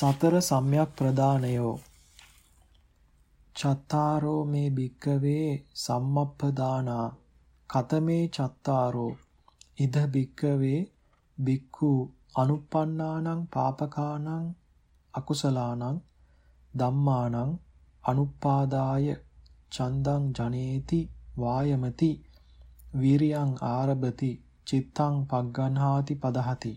සතර සම්‍යක් ප්‍රදානයෝ. චත්තාරෝ මේ භික්කවේ සම්මප්පදානා. කතමේ චත්තාරෝ. ඉද භික්කවේ භික්ඛු අනුප්පන්නානං පාපකානං අකුසලානං ධම්මානං අනුපාදාය චන්දං ජනේති වායමති. වීරියං ආරබති. චිත්තං පග්ගන්හාති පදහති.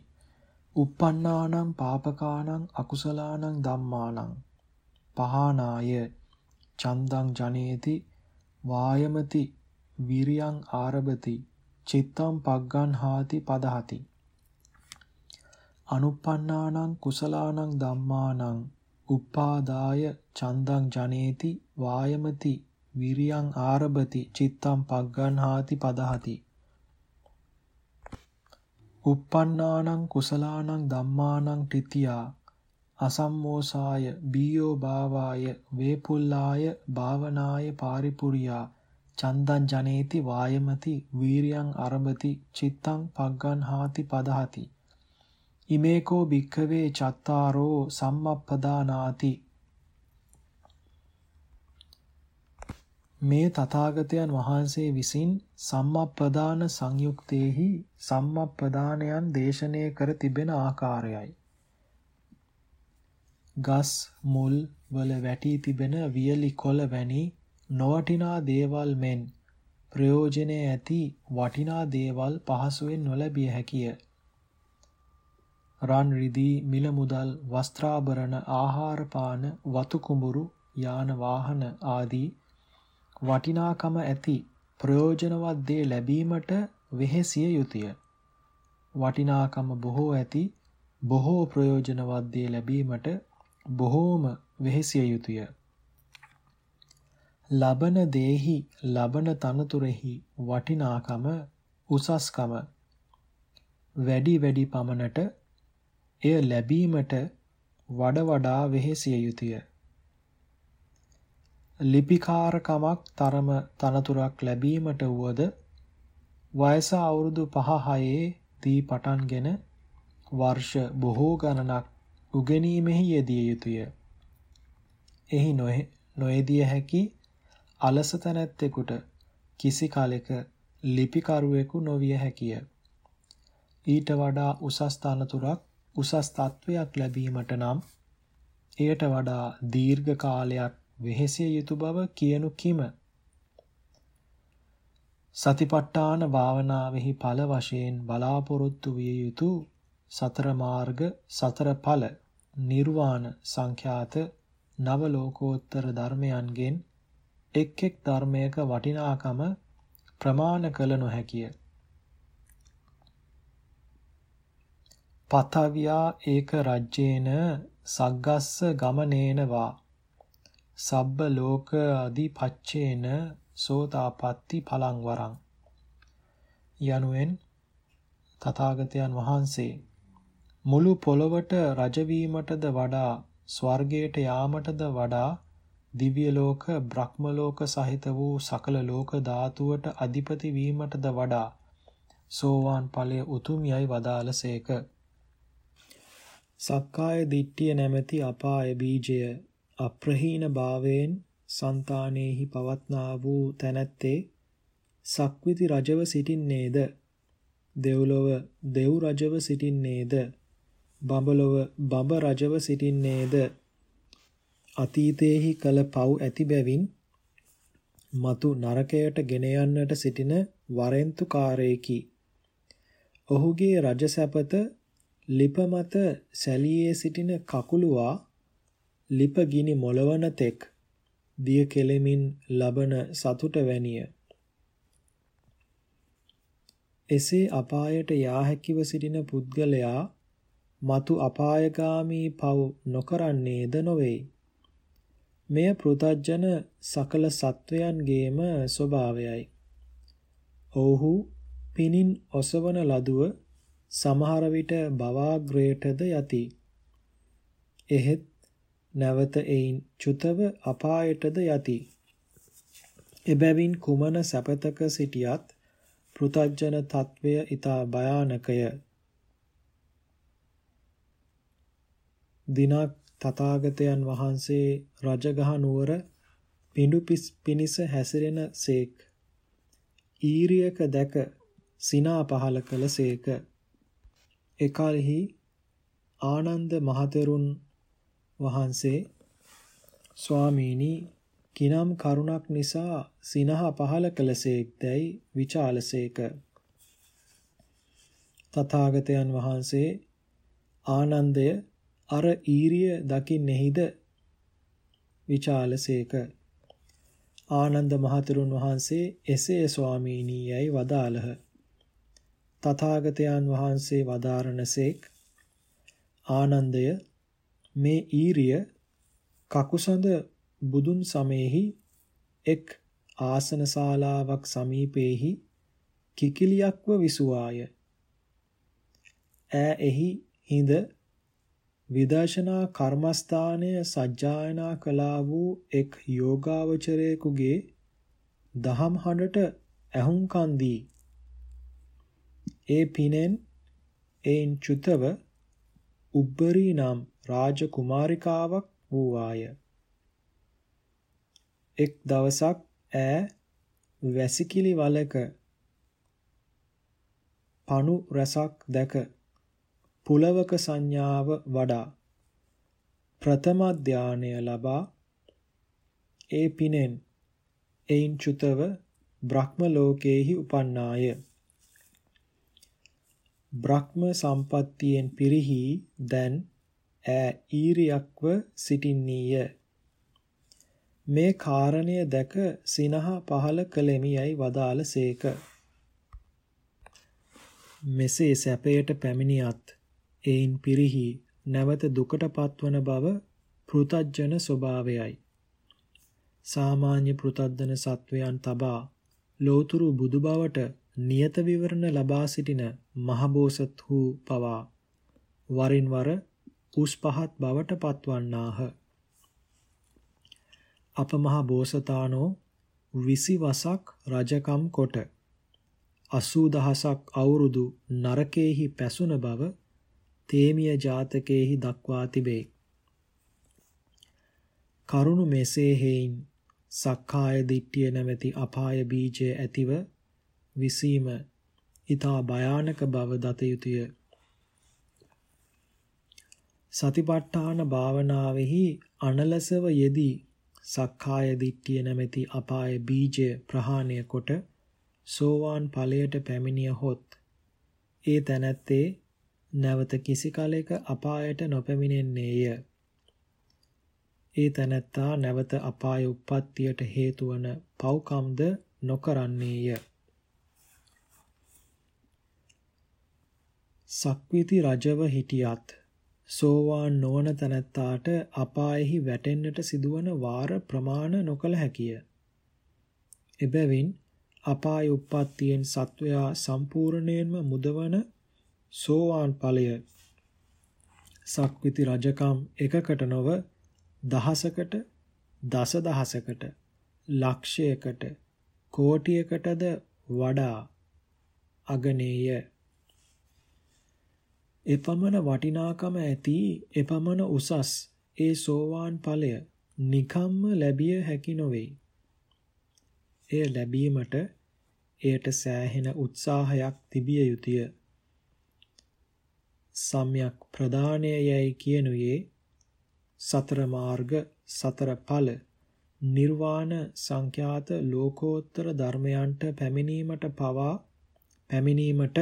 Uppannānaṁ pāpakānaṁ akusalaanaṁ dhammānaṁ පහනාය. චන්දං ජනේති වායමති විරියං ආරබති චිත්තං පග්ගන්හාති පදහති. අනුප්පන්නානං කුසලානං ධම්මානං. උපාදාය. චන්දං ජනේති වායමති විරියං ආරබති චිත්තං පග්ගන්හාති පදහති. Uppannānaṁ කුසලානං ධම්මානං තිතියා අසම්මෝසාය බීයෝ භාවාය වේපුල්ලාය භාවනාය පාරිපුරියා චන්දං ජනේති වායමති වීරියං අරඹති චිත්තං පග්ගන්හාති පදහති ඉමේකෝ භික්ඛවේ චත්තාරෝ සම්මප්පදානාති මේ තථාගතයන් වහන්සේ විසින් සම්මප්පදාන සංයුක්තේහි සම්මප්පදානයන් දේශනය කර තිබෙන ආකාරයයි. ගස් මුල් වල වැටී තිබෙන වියලි කොළ වැනි නොවටිනා දේවල් මෙන් ප්‍රයෝජනය ඇති වටිනා දේවල් පහසුවෙන් නොලැබිය හැකිය. රන් රිදී මිල මුදල් වස්ත්‍රාභරණ ආහාර පාන වතු කුඹුරු යාන වාහන ආදී වටිනාකම ඇති ප්‍රයෝජනවත් දේ ලැබීමට වෙහෙසිය යුතුය. වටිනාකම බොහෝ ඇති බොහෝ ප්‍රයෝජනවත් දේ ලැබීමට බොහෝම වෙහෙසිය යුතුය. ලබන දේහි ලබන තනතුරෙහි වටිනාකම උසස්කම වැඩි වැඩි පමණට එය ලැබීමට වඩ වඩා වෙහෙසිය යුතුය. ලිපිකාරකමක් තරම තනතුරක් ලැබීමට වුවද වයස අවුරුදු 5-6 දී පටන්ගෙන වර්ෂ බොහෝ ගණනක් උගෙනීමෙහි යෙදිය යුතුය. එහි නොයෙදිය හැකි අලසත නැත්තෙකුට කිසි කලෙක ලිපිකරුවෙකු නොවිය හැකිය. ඊට වඩා උසස් තනතුරක් උසස් තත්වයක් ලැබීමට නම් එයට වඩා දීර්ඝ කාලයක් වෙහෙසිය යුතු බව කියනු කිම සතිපට්ඨාන භාවනාවෙහි ඵල වශයෙන් බලාපොරොත්තු විය යුතු සතර මාර්ග සතර ඵල නිර්වාණ සංඛ්‍යාත නව ලෝකෝත්තර ධර්මයන්ගෙන් එක් එක් ධර්මයක වටිනාකම ප්‍රමාණ කළ නොහැකිය. පතවියා ඒක රජ්‍යේන සග්ගස්ස ගමනේනවා සබ්බ ලෝක අධිපච්චේන සෝතාපට්ටි පලං වරං. යනුවෙන් තථාගතයන් වහන්සේ මුළු පොළොවට රජ වීමටද වඩා ස්වර්ගයට යාමටද වඩා දිව්‍ය ලෝක බ්‍රහ්ම ලෝක සහිත වූ සකල ලෝක ධාතුවට අධිපති වීමටද වඩා සෝවාන් ඵලය උතුම් යයි වදාළසේක සක්කාය දිට්ඨිය නැමැති අපාය බීජය අප්‍රහීන භාවයෙන් సంతානෙහි පවත්නා වූ තැනැත්තේ සක්විති රජව සිටින්නේද? දෙව්ලොව දෙව් රජව සිටින්නේද? බඹලොව බඹ රජව සිටින්නේද? අතීතයේහි කළ පව් ඇති බැවින් මතු නරකයට ගෙන යන්නට සිටින වරෙන්තු කාරයෙකි. ඔහුගේ රජසැපත ලිප මත සැලියේ සිටින කකුලුවා ලිප ගිනි මොලවන තෙක් දිය කෙලෙමින් ලබන සතුට වැනිය. එසේ අපායට යා හැකිව සිටින පුද්ගලයා మతు අපායගාමී පව් නොකරන්නේද නොවේ. මෙය පෘතජන සකල සත්වයන්ගේම ස්වභාවයයි. ඔව්හු පිනින් ඔසවන ලදුව සමහර විට බවාග්‍රයටද යති. එහෙත් නැවත එයින් චුතව අපායටද යති. එබැවින් කුමන සැපතක සිටියත් පෘතජන తත්වය ඊතා භයානකය. දිනක් තථාගතයන් වහන්සේ රජගහ නුවර පිඬු පිනිස හැසිරෙන සේක්. ඊරියක දැක සිනා පහල කළ සේක. එකල්හි ආනන්ද මහතෙරුන් වහන්සේ ස්වාමීනි කිනම් කරුණක් නිසා සිනහ පහල කළසේක්දැයි විචාලසේක. තථාගතයන් වහන්සේ ආනන්දය අර ඊරිය දකින්නෙහිද? විචාලසේක. ආනන්ද මහතෙරුන් වහන්සේ එසේ ස්වාමීනි යයි වදාළහ. තථාගතයන් වහන්සේ වදාරණසේක් ආනන්දය මේ ඊරිය කකුසඳ බුදුන් සමයේහි එක් ආසන ශාලාවක් සමීපෙහි කිකිලියක්ව විසුවාය. ඈ එහි හිඳ විදර්ශනා කර්මස්ථානය සජ්ජායනා කළා වූ එක් යෝගාවචරයෙකුගේ දහම් හඬට ඇහුම්කන් දී ඒ පිනෙන් එයින් චුතව උබ්බරී නම් රාජකුමාරිකාවක් වූවාය. එක් දවසක් ඈ වැසිකිලි වලක පණු රසක් දැක පුලවක සංඥාව වඩා ප්‍රථම ධානය ලබා ඒ පිනෙන් එයින් චුතව බ්‍රහ්ම ලෝකේහි උපන්නාය බ්‍රහ්ම සම්පත්තියෙන් පිරිහි දැන් ඈ ඊරියක්ව සිටින්නීය මේ කාරණය දැක සිනහ පහල කළෙමි යයි වදාළසේක. මෙසේ සැපයට පැමිණියත් එයින් පිරිහි නැවත දුකට පත්වන බව පෘතජ්ජන ස්වභාවයයි. සාමාන්‍ය පෘතද්දන සත්වයන් තබා ලෝතුරු බුදු බවට නියත විවරණ ලබා සිටින මහබෝසත් වූ පවා වරින් වර උස් පහත් බවට පත්වන්නාහ. අප මහ බෝසතාණෝ 20 වසක් රජකම් කොට 80000ක් අවුරුදු නරකේහි පැසුන බව තේමිය ජාතකයේහි දක්වා තිබේ. කරුණු මෙසේ හේයින් සක්කාය දිට්ඨිය නැමැති අපාය බීජය ඇතිව විසීම ඊතා භයානක බව දත යුතුය. සතිපට්ඨාන භාවනාවෙහි අනලසව යෙදී සක්කාය දිට්ඨිය නැමැති අපාය බීජය ප්‍රහාණය කොට සෝවාන් ඵලයට පැමිණියහොත් ඒ තැනැත්තේ නැවත කිසි කලෙක අපායට නොපැමිණෙන්නේය. ඒ තැනැත්තා නැවත අපාය උප්පත්තියට හේතු වන පව්කම්ද නොකරන්නේය. සක්විති රජව හිටියත් සෝවාන් නොවන තැනැත්තාට අපායෙහි වැටෙන්නට සිදුවන වාර ප්‍රමාණ නොකළ හැකිය. එබැවින් අපාය උප්පත්තියෙන් සත්වයා සම්පූර්ණයෙන්ම මුදවන සෝවාන් ඵලය සක්විති රජකම් එකකට නොව දහසකට දස දහසකට ලක්ෂයකට කෝටියකටද වඩා අගනේය එපමණ වටිනාකම ඇති එපමණ උසස් ඒ සෝවාන් ඵලය නිකම්ම ලැබිය හැකි නොවේ. එය ලැබීමට එයට සෑහෙන උත්සාහයක් තිබිය යුතුය. සම්‍යක් ප්‍රදානය යයි කියනුයේ සතර මාර්ග සතර ඵල නිර්වාණ සංඛ්‍යාත ලෝකෝත්තර ධර්මයන්ට පැමිණීමට පවා පැමිණීමට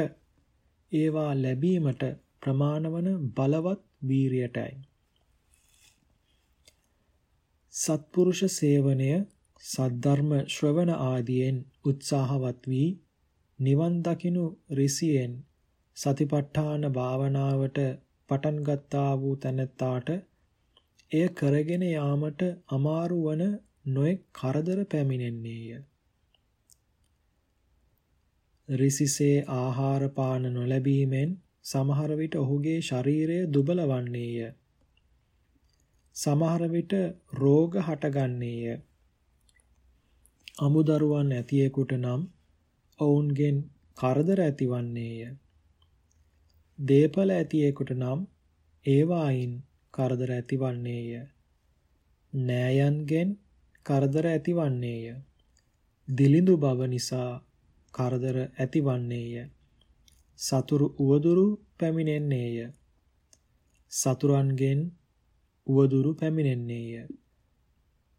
ඒවා ලැබීමට ප්‍රමාණවන බලවත් වීරියටයි. සත්පුරුෂ සේවනය සද්ධර්ම ශ්‍රවණ ආදියෙන් උත්සාහවත් වී නිවන් දකිනු රිසියෙන් සතිපට්ඨාන භාවනාවට පටන් ගත්තා වූ තැනැත්තාට එය කරගෙන යාමට අමාරු වන නොඑක් කරදර පැමිණෙන්නේය. රිසිසේ ආහාර පාන නොලැබීමෙන් සමහර විට ඔහුගේ ශරීරය දුබල වන්නේය. සමහර විට රෝග හටගන්නේය. අමුදරුවන් ඇතියෙකුට නම් ඔවුන්ගෙන් කරදර ඇතිවන්නේය. දේපල ඇතියෙකුට නම් ඒවායින් කරදර ඇතිවන්නේය. නෑයන්ගෙන් කරදර ඇතිවන්නේය. දිලිඳු බව නිසා කරදර ඇතිවන්නේය. සතුරු උවදුරු පැමිණෙන්නේය. සතුරන්ගෙන් උවදුරු පැමිණෙන්නේය.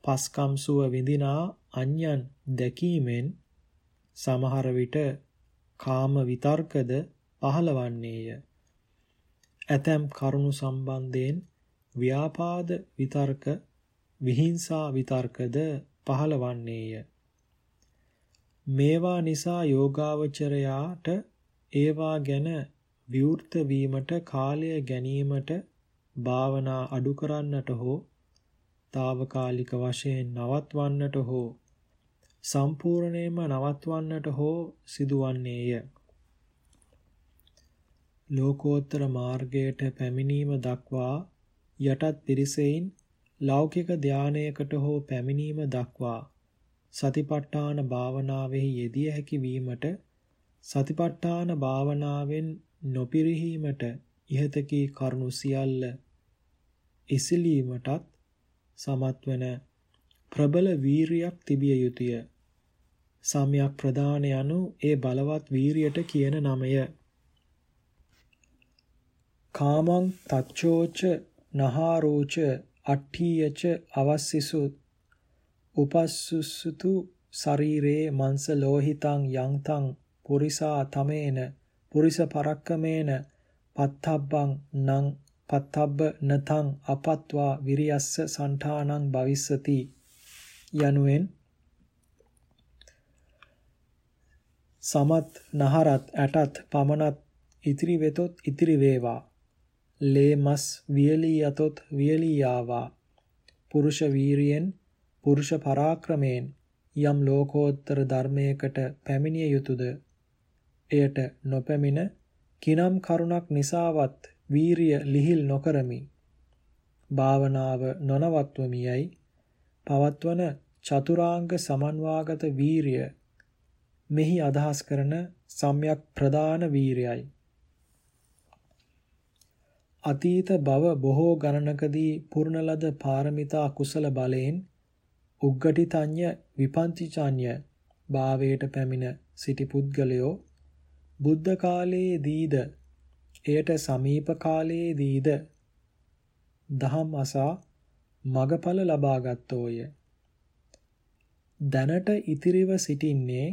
පස්කම් සුව විඳිනා අන්‍යයන් දැකීමෙන් සමහර විට කාම විතර්කද පහළවන්නේය. ඇතැම් කරුණු සම්බන්ධයෙන් ව්‍යාපාද විතර්ක විහිංසා විතර්කද පහළවන්නේය. මේවා නිසා යෝගාවචරයාට ඒවා ගැන විවෘත වීමට කාලය ගැනීමට භාවනා අඩු කරන්නට හෝ తాවකාලික වශයෙන් නවත්වන්නට හෝ සම්පූර්ණයෙන්ම නවත්වන්නට හෝ සිදුවන්නේය. ලෝකෝත්තර මාර්ගයට පැමිණීම දක්වා යටත් පිරිසෙයින් ලෞකික ධානයකට හෝ පැමිණීම දක්වා සතිපට්ඨාන භාවනාවෙහි යෙදිය හැකි වීමට සතිපට්ඨාන භාවනාවෙන් නොපිරිහීමට ඉහතකී කරුණු සියල්ල ඉසිලීමටත් සමත්වන ප්‍රබල වීරියක් තිබිය යුතුය. සම්‍යක් ප්‍රදාන යනු ඒ බලවත් වීරියට කියන නමය. කාමං තච්චෝච නහාරෝච අට්ඨීයච අවස්සිසු උපස්සුසුතු ශරීරේ මංස ලෝහිතං යන්තං පුරිසා තමේන පුරිස පරක්කමේන පත්තබ්බං නං පත්තබ්බ නතං අපත්වා විරියස්ස සණ්ඨානං භවිස්සති යනුවෙන් සමත් නහරත් ඇටත් පමණත් ඉතිරි වෙතොත් ඉතිරි වේවා. ලේ මස් වියලී යතොත් වියලී යාවා. පුරුෂ වීරියෙන් පුරුෂ පරාක්‍රමයෙන් යම් ලෝකෝත්තර ධර්මයකට පැමිණිය යුතුයද එයට නොපැමිණ කිනම් කරුණක් නිසාවත් වීරිය ලිහිල් නොකරමි භාවනාව නොනවත්වමියයි පවත්වන චතුරාංග සමන්වාගත වීරිය මෙහි අදහස් කරන සම්‍යක් ප්‍රදාන වීරයයි. අතීත භව බොහෝ ගණනකදී පුරණ ලද පාරමිතා කුසල බලයෙන් උග්ගටිතඤ්ඤ විපන්තිචඤ්ඤ භාවයට පැමිණ සිටි පුද්ගලයෝ බුද්ධ කාලයේදීද එයට සමීප කාලයේදීද දහම් අසා මගඵල ලබාගත්තෝය. දැනට ඉතිරිව සිටින්නේ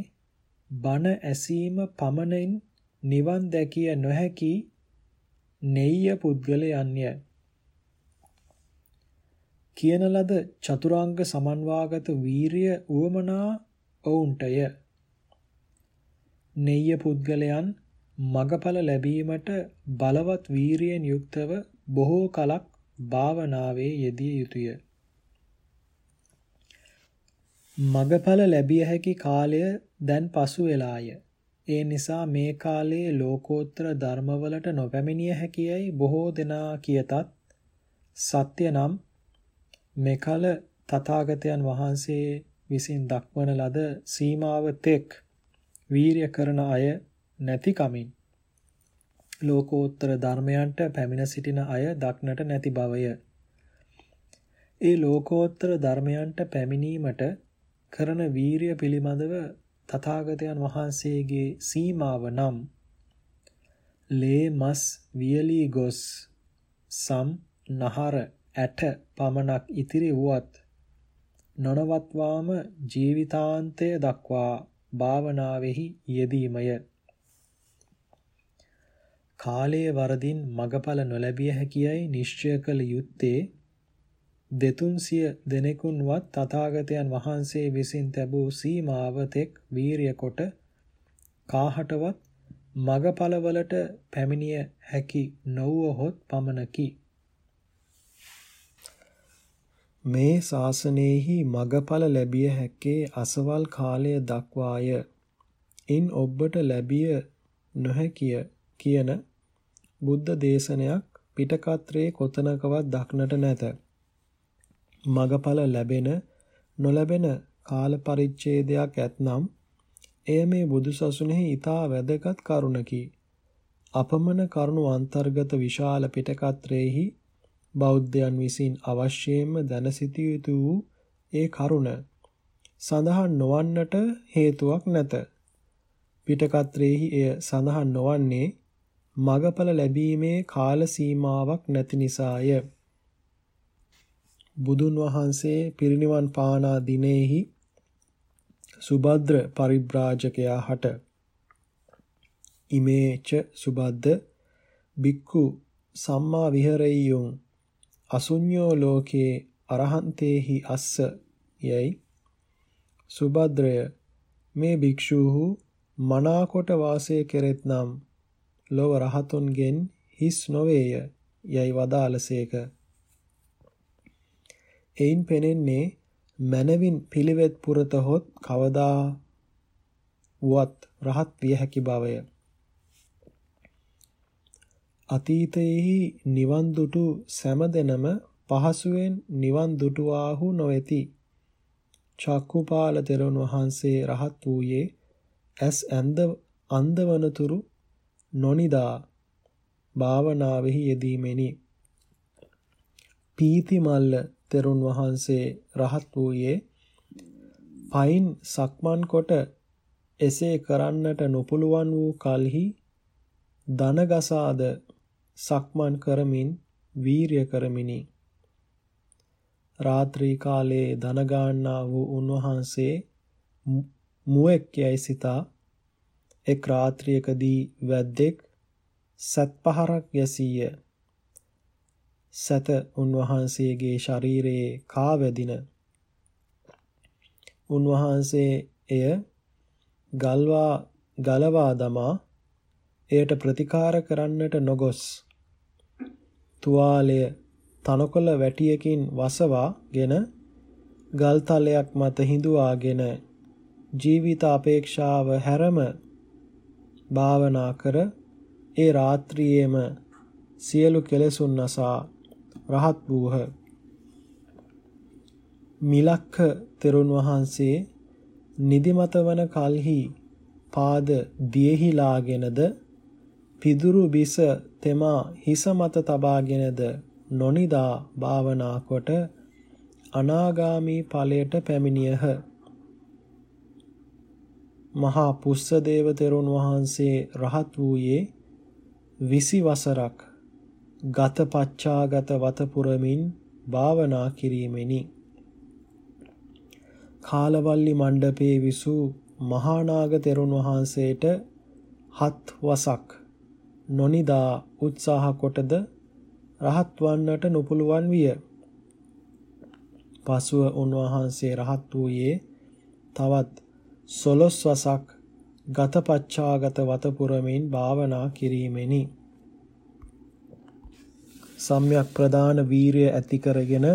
බණ ඇසීම පමණින් නිවන් දැකිය නොහැකි නෙය්‍ය පුද්ගලයන්ය. කියන ලද චතුරාංග සමන්වාගත වීරිය උවමනා ඔවුන්ටය. නෙය්‍ය පුද්ගලයන් මගඵල ලැබීමට බලවත් වීරියෙන් යුක්තව බොහෝ කලක් භාවනාවේ යෙදිය යුතුය. මගඵල ලැබිය හැකි කාලය දැන් පසු වෙලාය. ඒ නිසා මේ කාලයේ ලෝකෝත්තර ධර්මවලට නොපැමිණිය හැකියයි බොහෝ දෙනා කියතත් සත්‍ය නම් මෙකල තථාගතයන් වහන්සේ විසින් දක්වන ලද සීමාව තෙක් වීරිය කරන අය නැති කමින් ලෝකෝත්තර ධර්මයන්ට පැමිණ සිටින අය දක්නට නැති බවය. ඒ ලෝකෝත්තර ධර්මයන්ට පැමිණීමට කරන වීරිය පිළිබඳව තථාගතයන් වහන්සේගේ සීමාව නම් ලේ මස් වියලී ගොස් සම් නහර ඇට පමණක් ඉතිරි වුවත් නොනවත්වාම ජීවිතාන්තය දක්වා භාවනාවෙහි යෙදීමය කාලයේ වරදින් මගඵල නොලැබිය හැකියයි නිශ්චය කළ යුත්තේ දෙතුන්සිය දෙනෙකුන්වත් තථාගතයන් වහන්සේ විසින් තැබූ සීමාව තෙක් වීරිය කොට කාහටවත් මගපලවලට පැමිණිය හැකි නොවුවහොත් පමණකි. මේ ශාසනයෙහි මගපල ලැබිය හැක්කේ අසවල් කාලය දක්වාය. ඉන් ඔබට ලැබිය නොහැකිය කියන බුද්ධ දේශනයක් පිටකත්‍රයේ කොතනකවත් දක්නට නැත. මගඵල ලැබෙන නොලැබෙන කාල පරිච්ඡේදයක් ඇතනම් එය මේ බුදුසසුනේහි ඊටා වැදගත් කරුණකි. අපමණ කරුණු අන්තර්ගත විශාල පිටකත්‍රයේහි බෞද්ධයන් විසින් අවශ්‍යයෙන්ම දැන සිටිය යුතු වූ ඒ කරුණ සඳහන් නොවන්නට හේතුවක් නැත. පිටකත්‍රයේහි එය සඳහන් නොවන්නේ මගඵල ලැබීමේ කාල සීමාවක් නැති නිසාය. බුදුන් වහන්සේ පිරිනිවන් පානා දිනෙහි සුභද්‍ර පරිබ්‍රාජකයා හට ඉමේච සුබද්ද බික්කු සම්මා විහෙරෙය්‍යුං අසුඤ්ඤෝ ලෝකේ අරහන්තේහි අස්ස යයි. සුබද්‍රය මේ භික්ෂූහු මනාකොට වාසය කෙරෙත් නම් ලොව රහතුන්ගෙන් හිස් නොවේය යයි වදාළසේක. එයින් පෙනෙන්නේ මනවින් පිළිවෙත් පුරතහොත් කවදා වුවත් රහත් විය හැකි බවය. අතීතයේහි නිවන් දුටු සෑමදෙනම පහසුවෙන් නිවන් දුටුවාහු නොවේති. චක්කුපාල තෙරුන් වහන්සේ රහත් වූයේ ඇස් ඇඳ අන්දවනතුරු නොනිදා භාවනාවෙහි යෙදීමෙනි. පීති මල්ල තෙරුන් වහන්සේ රහත් වූයේ පයින් සක්මන් කොට එසේ කරන්නට නොපුළුවන් වූ කලෙහි දනගසාද සක්මන් කරමින් වීරිය කරමිනි. රාත්‍රී කාලයේ දන ගන්නා වූ උන්වහන්සේ මුවෙක් යයි සිතා එක් රාත්‍රියකදී වැද්දෙක් සත් පහරක් යසීය. සත උන්වහන්සේගේ ශරීරයේ කා වැදින. උන්වහන්සේ එය ගල්වා ගලවා දමා එයට ප්‍රතිකාර කරන්නට නොගොස් තුවාලය තනකොළ වැටියකින් වසවාගෙන ගල්තලයක් මත හිඳුවාගෙන ජීවිත අපේක්ෂාව හැරම භාවනා කර ඒ රාත්‍රියේම සියලු කෙලෙසුන් නසා රහත් වූහ. මිලක්ක තෙරුන් වහන්සේ නිදිමත වන කල්හි පාද දියෙහිලාගෙනද පිදුරු බිස තෙමා හිස මත තබාගෙනද නොනිදා භාවනා කොට අනාගාමී ඵලයට පැමිණියහ. මහා පුස්සදේව තෙරුන් වහන්සේ රහත් වූයේ 20 වසරක් ගත පච්චාගත වත පුරමින් භාවනා කිරීමෙනි. කාලවල්ලි මණ්ඩපේ විසූ මහානාග තෙරුන් වහන්සේට හත් වසක් නොනිදා උත්සාහ කොටද රහත් වන්නට නොපුළුවන් විය. පසුව උන්වහන්සේ රහත් වූයේ තවත් සොළොස් වසක් ගතපච්චාගත වතපුරමින් භාවනා කිරීමෙනි. සම්‍යක් ප්‍රදාන වීරිය ඇති කරගෙන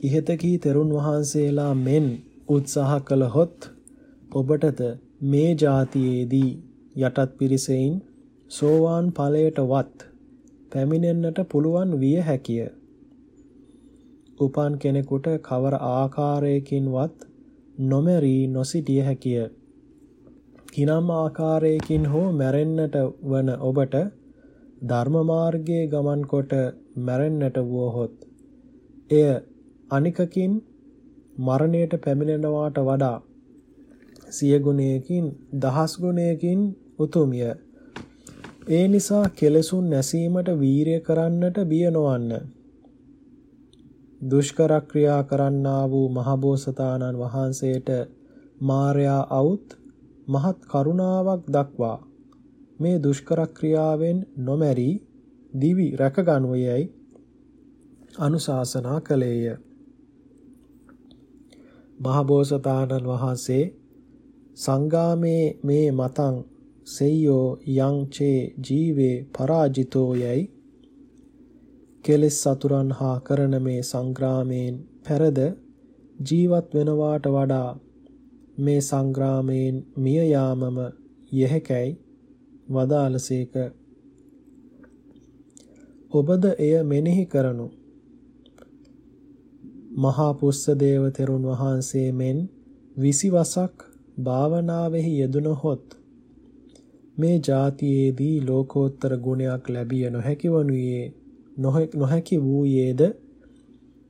ඉහත කී තෙරුන් වහන්සේලා මෙන් උත්සාහ කළහොත් ඔබටද මේ જાතියේදී යටත් පිරිසෙයින් සෝවාන් ඵලයටවත් පැමිණෙන්නට පුළුවන් විය හැකිය. උපන් කෙනෙකුට කවර ආකාරයකින්වත් නොමැරී නොසිටිය හැකිය. කිනම් ආකාරයකින් හෝ මැරෙන්නට වන ඔබට ධර්ම මාර්ගයේ ගමන් කොට මැරෙන්නට වුවහොත් එය අනිකකින් මරණයට පැමිණෙනවාට වඩා සිය ගුණයකින් දහස් ගුණයකින් උතුම්ය. ඒ නිසා කෙලසුන් නැසීමට වීරිය කරන්නට බිය නොවන්න. දුෂ්කර ක්‍රියා කරන්නා වූ මහබෝසතාණන් වහන්සේට මාර්යා අවුත් මහත් කරුණාවක් දක්වා මේ දුෂ්කර ක්‍රියාවෙන් නොමැරි දිවි රැකගනුවයයි අනුශාසනා කළේය. මහබෝසතාණන් වහන්සේ සංගාමේ මේ මතං සෙය්‍යෝ යං චේ ජීවේ පරාජිතෝ යයි. කෙලෙස් සතුරන් හා කරන මේ සංග්‍රාමයෙන් පෙරද ජීවත් වෙනවාට වඩා මේ සංග්‍රාමයෙන් මිය යාමම යැහැකයි වදාළසේක. ඔබද එය මෙනෙහි කරනු. මහා පුස්ස දේව තෙරුන් වහන්සේ මෙන් 20 වසක් භාවනාවෙහි යෙදුනහොත් මේ જાතියේදී ලෝකෝත්තර ගුණයක් ලැබිය නොහැකි වනුයේ නොහැකි වූයේද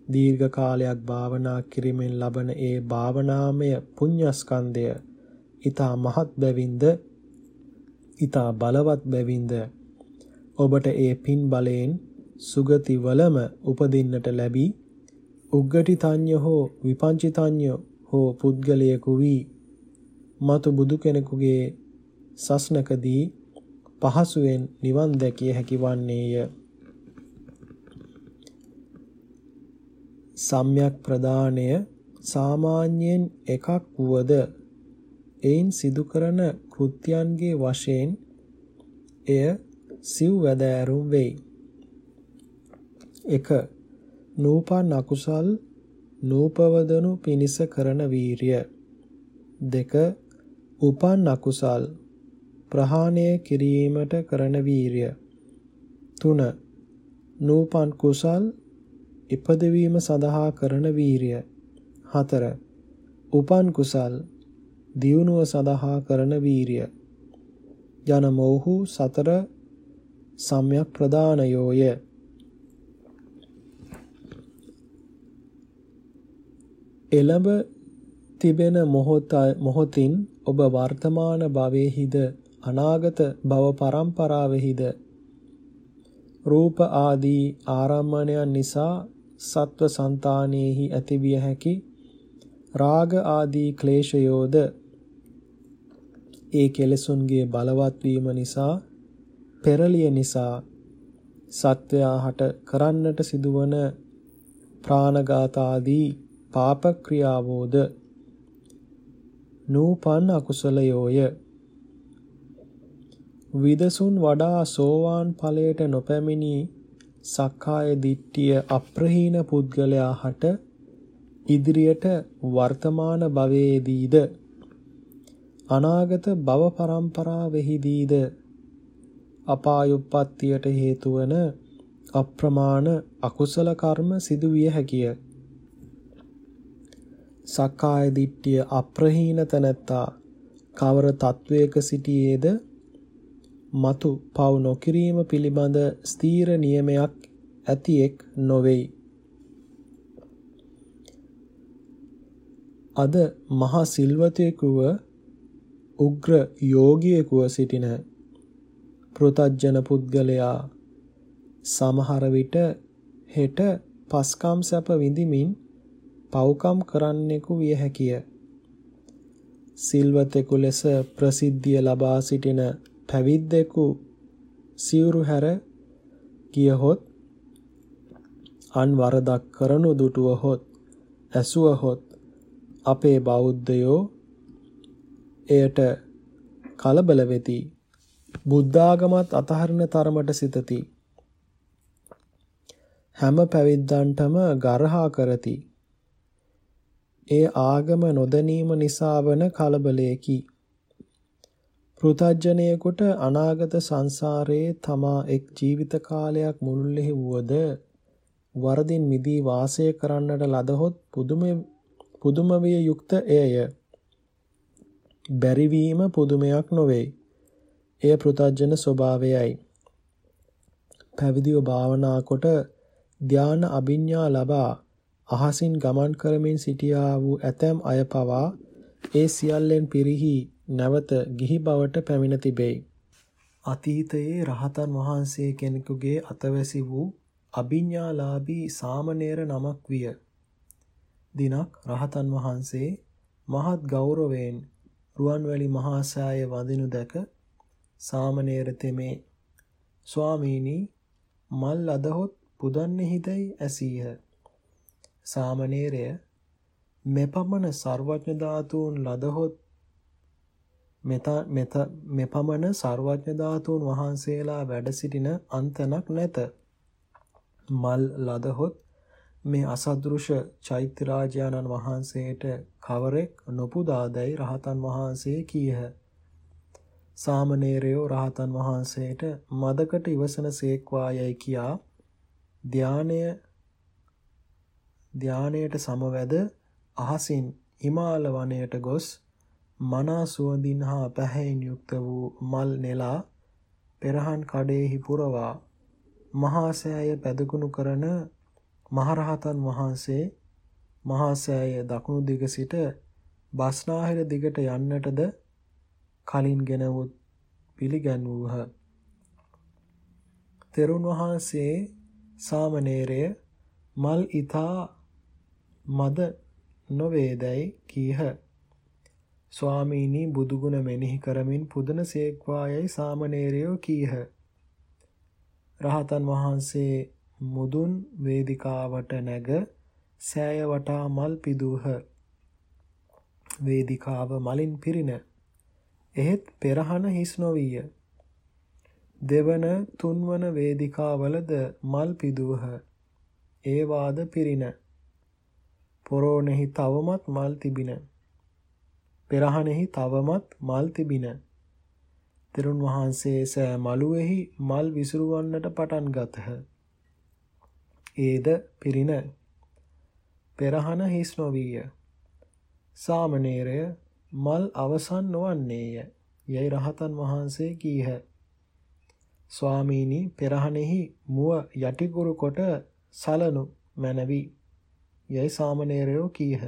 දීර්ඝ කාලයක් භාවනා කිරීමෙන් ලබන ඒ භාවනාමය පුඤ්ඤස්කන්ධය ඊතා මහත් බැවින්ද? ඊතා බලවත් බැවින්ද? ඔබට ඒ පින් බලයෙන් සුගති වලම උපදින්නට ලැබී උග්ගටිතඤ්ඤ හෝ විපංචිතඤ්ඤ හෝ පුද්ගලයෙකු වී මතු බුදු කෙනෙකුගේ සස්නකදී පහසුවෙන් නිවන් දැකිය හැකි වන්නේය. සම්‍යක් ප්‍රදානය සාමාන්‍යයෙන් එකක් වුවද එයින් සිදු කරන කෘත්‍යයන්ගේ වශයෙන් එය සිව් වැදෑරුම් වෙයි. 1. නූපන් අකුසල් නූපවදනු පිනිස කරන වීරිය. 2. උපන් අකුසල් ප්‍රහාණය කිරීමට කරන වීරිය. 3. නූපන් කුසල් ඉපදවීම සඳහා කරන වීරිය. 4. උපන් කුසල් දියුණුව සඳහා කරන වීරිය. යන මොහු සතර සම්‍යක් ප්‍රදානයෝය. එළඹ තිබෙන මොහොතින් ඔබ වර්තමාන භවයේහිද අනාගත භව පරම්පරාවෙහිද? රූප ආදී ආරම්මණයන් නිසා සත්ව సంతානෙහි ඇතිවිය හැකි රාග ආදී ක්ලේශයෝද ඒ කෙලෙසුන්ගේ බලවත් වීම නිසා පෙරලිය නිසා සත්වයා හට කරන්නට සිදුවන ප්‍රාණඝාත ආදී පාප ක්‍රියාවෝද? නූපන් අකුසලයෝය. විදසුන් වඩා සෝවාන් ඵලයට නොපැමිණි සක්කාය දිට්ඨිය අප්‍රහීන පුද්ගලයා හට ඉදිරියට වර්තමාන භවයේදීද? අනාගත භව පරම්පරාවෙහිදීද? අපායුප්පත්තියට හේතු වන අප්‍රමාණ අකුසල කර්ම සිදු විය හැකිය. සක්කාය දිට්ඨිය අප්‍රහීන තැනැත්තා කවර තත්වයක සිටියේද? මතු පව් නොකිරීම පිළිබඳ ස්ථීර නියමයක් ඇතියෙක් නොවේයි. අද මහා සිල්වතෙකුව උග්‍ර යෝගියෙකුව සිටින පෘතජන පුද්ගලයා සමහර විට හෙට පස්කම් සැප විඳිමින් පව්කම් කරන්නෙකු විය හැකිය. සිල්වතෙකු ලෙස ප්‍රසිද්ධිය ලබා සිටින පැවිද්දෙකු සිවුරු හැර ගියහොත් අන් වරදක් කරනු දුටුවහොත් ඇසුවහොත් අපේ බෞද්ධයෝ එයට කලබල වෙති. බුද්ධාගමත් අතහරින තරමට සිතති. හැම පැවිද්දන්ටම ගරහා කරති. ඒ ආගම නොදැනීම නිසා වන කලබලයකි. පෘථජ්ජනයෙකුට අනාගත සංසාරයේ තමා එක් ජීවිත කාලයක් මුළුල්ලෙහි වුවද වරදින් මිදී වාසය කරන්නට ලදහොත් පුදුම පුදුම විය යුක්ත එය බැරිවීම පුදුමයක් නොවේ. එය පෘථජ්ජන ස්වභාවයයි. පැවිදිව භාවනා කොට ධාන අභිඥා ලබා අහසින් ගමන් කරමින් සිටියා වූ ඇතැම් අය පවා ඒ සියල්ලෙන් පිරිහි නැවත ගිහි බවට පැමිණ තිබේ. අතීතයේ රහතන් වහන්සේ කෙනෙකුගේ අතවැසි වූ අභිඥාලාභී සාමණේර නමක් විය. දිනක් රහතන් වහන්සේ මහත් ගෞරවයෙන් රුවන්වැලි මහා සෑය වඳිනු දැක සාමණේර තෙමේ ස්වාමීනි මල් අදහොත් පුදන්නේහිදයි ඇසීහ. සාමණේරය මෙපමණ සර්වඥ ධාතුන් ලදහොත් මෙත මෙත මෙපමණ සර්වඥ ධාතුන් වහන්සේලා වැඩ සිටින අන්තනක් නැත. මල් ලදහොත් මේ අසදෘශ චෛත්‍ය රාජානන් වහන්සේට කවරෙක් නොපුදාදැයි රහතන් වහන්සේ කීහ. සාමණේරයෝ රහතන් වහන්සේට මදකට ඉවසන සේක්වායයි කියා ධානය ධානයට සමවැද අහසින් හිමාල වනයට ගොස් මනා සුවඳින් හා පැහැයෙන් යුක්ත වූ මල් නෙලා පෙරහන් කඩේහි පුරවා මහා සෑය පැදකුණු කරන මහරහතන් වහන්සේ මහා සෑය දකුණු දිග සිට බස්නාහිර දිගට යන්නටද කලින් ගෙනවුත් පිළිගන්වූහ. තෙරුන් වහන්සේ සාමණේරය මල් ඊතා මද නොවේදයි කීහ. ස්වාමීනි බුදුගුණ මෙනෙහි කරමින් පුදන සේක්වායයි සාමණේරයෝ කීහ. රහතන් වහන්සේ මුදුන් වේදිකාවට නැග සෑය වටා මල් පිදූහ. වේදිකාව මලින් පිරින. එහෙත් පෙරහන හිස් නොවිය. දෙවන තුන්වන වේදිකාවලද මල් පිදූහ. ඒ වාද පිරින. පොරෝනෙහි තවමත් මල් තිබින. පෙරහනෙහි තවමත් මල් තිබින. තෙරුන් වහන්සේ සෑ මළුවේහි මල් විසිරුවන්නට පටන් ගතහ. ඒද පිරින. පෙරහන හිස් නොවිය. සාමණේරය මල් අවසන් නොවන්නේය. යයි රහතන් වහන්සේ කීහ. ස්වාමීනි පෙරහනෙහි මුව යටිකුරු කොට සලනු මැනවි. යයි සාමණේරයෝ කීහ.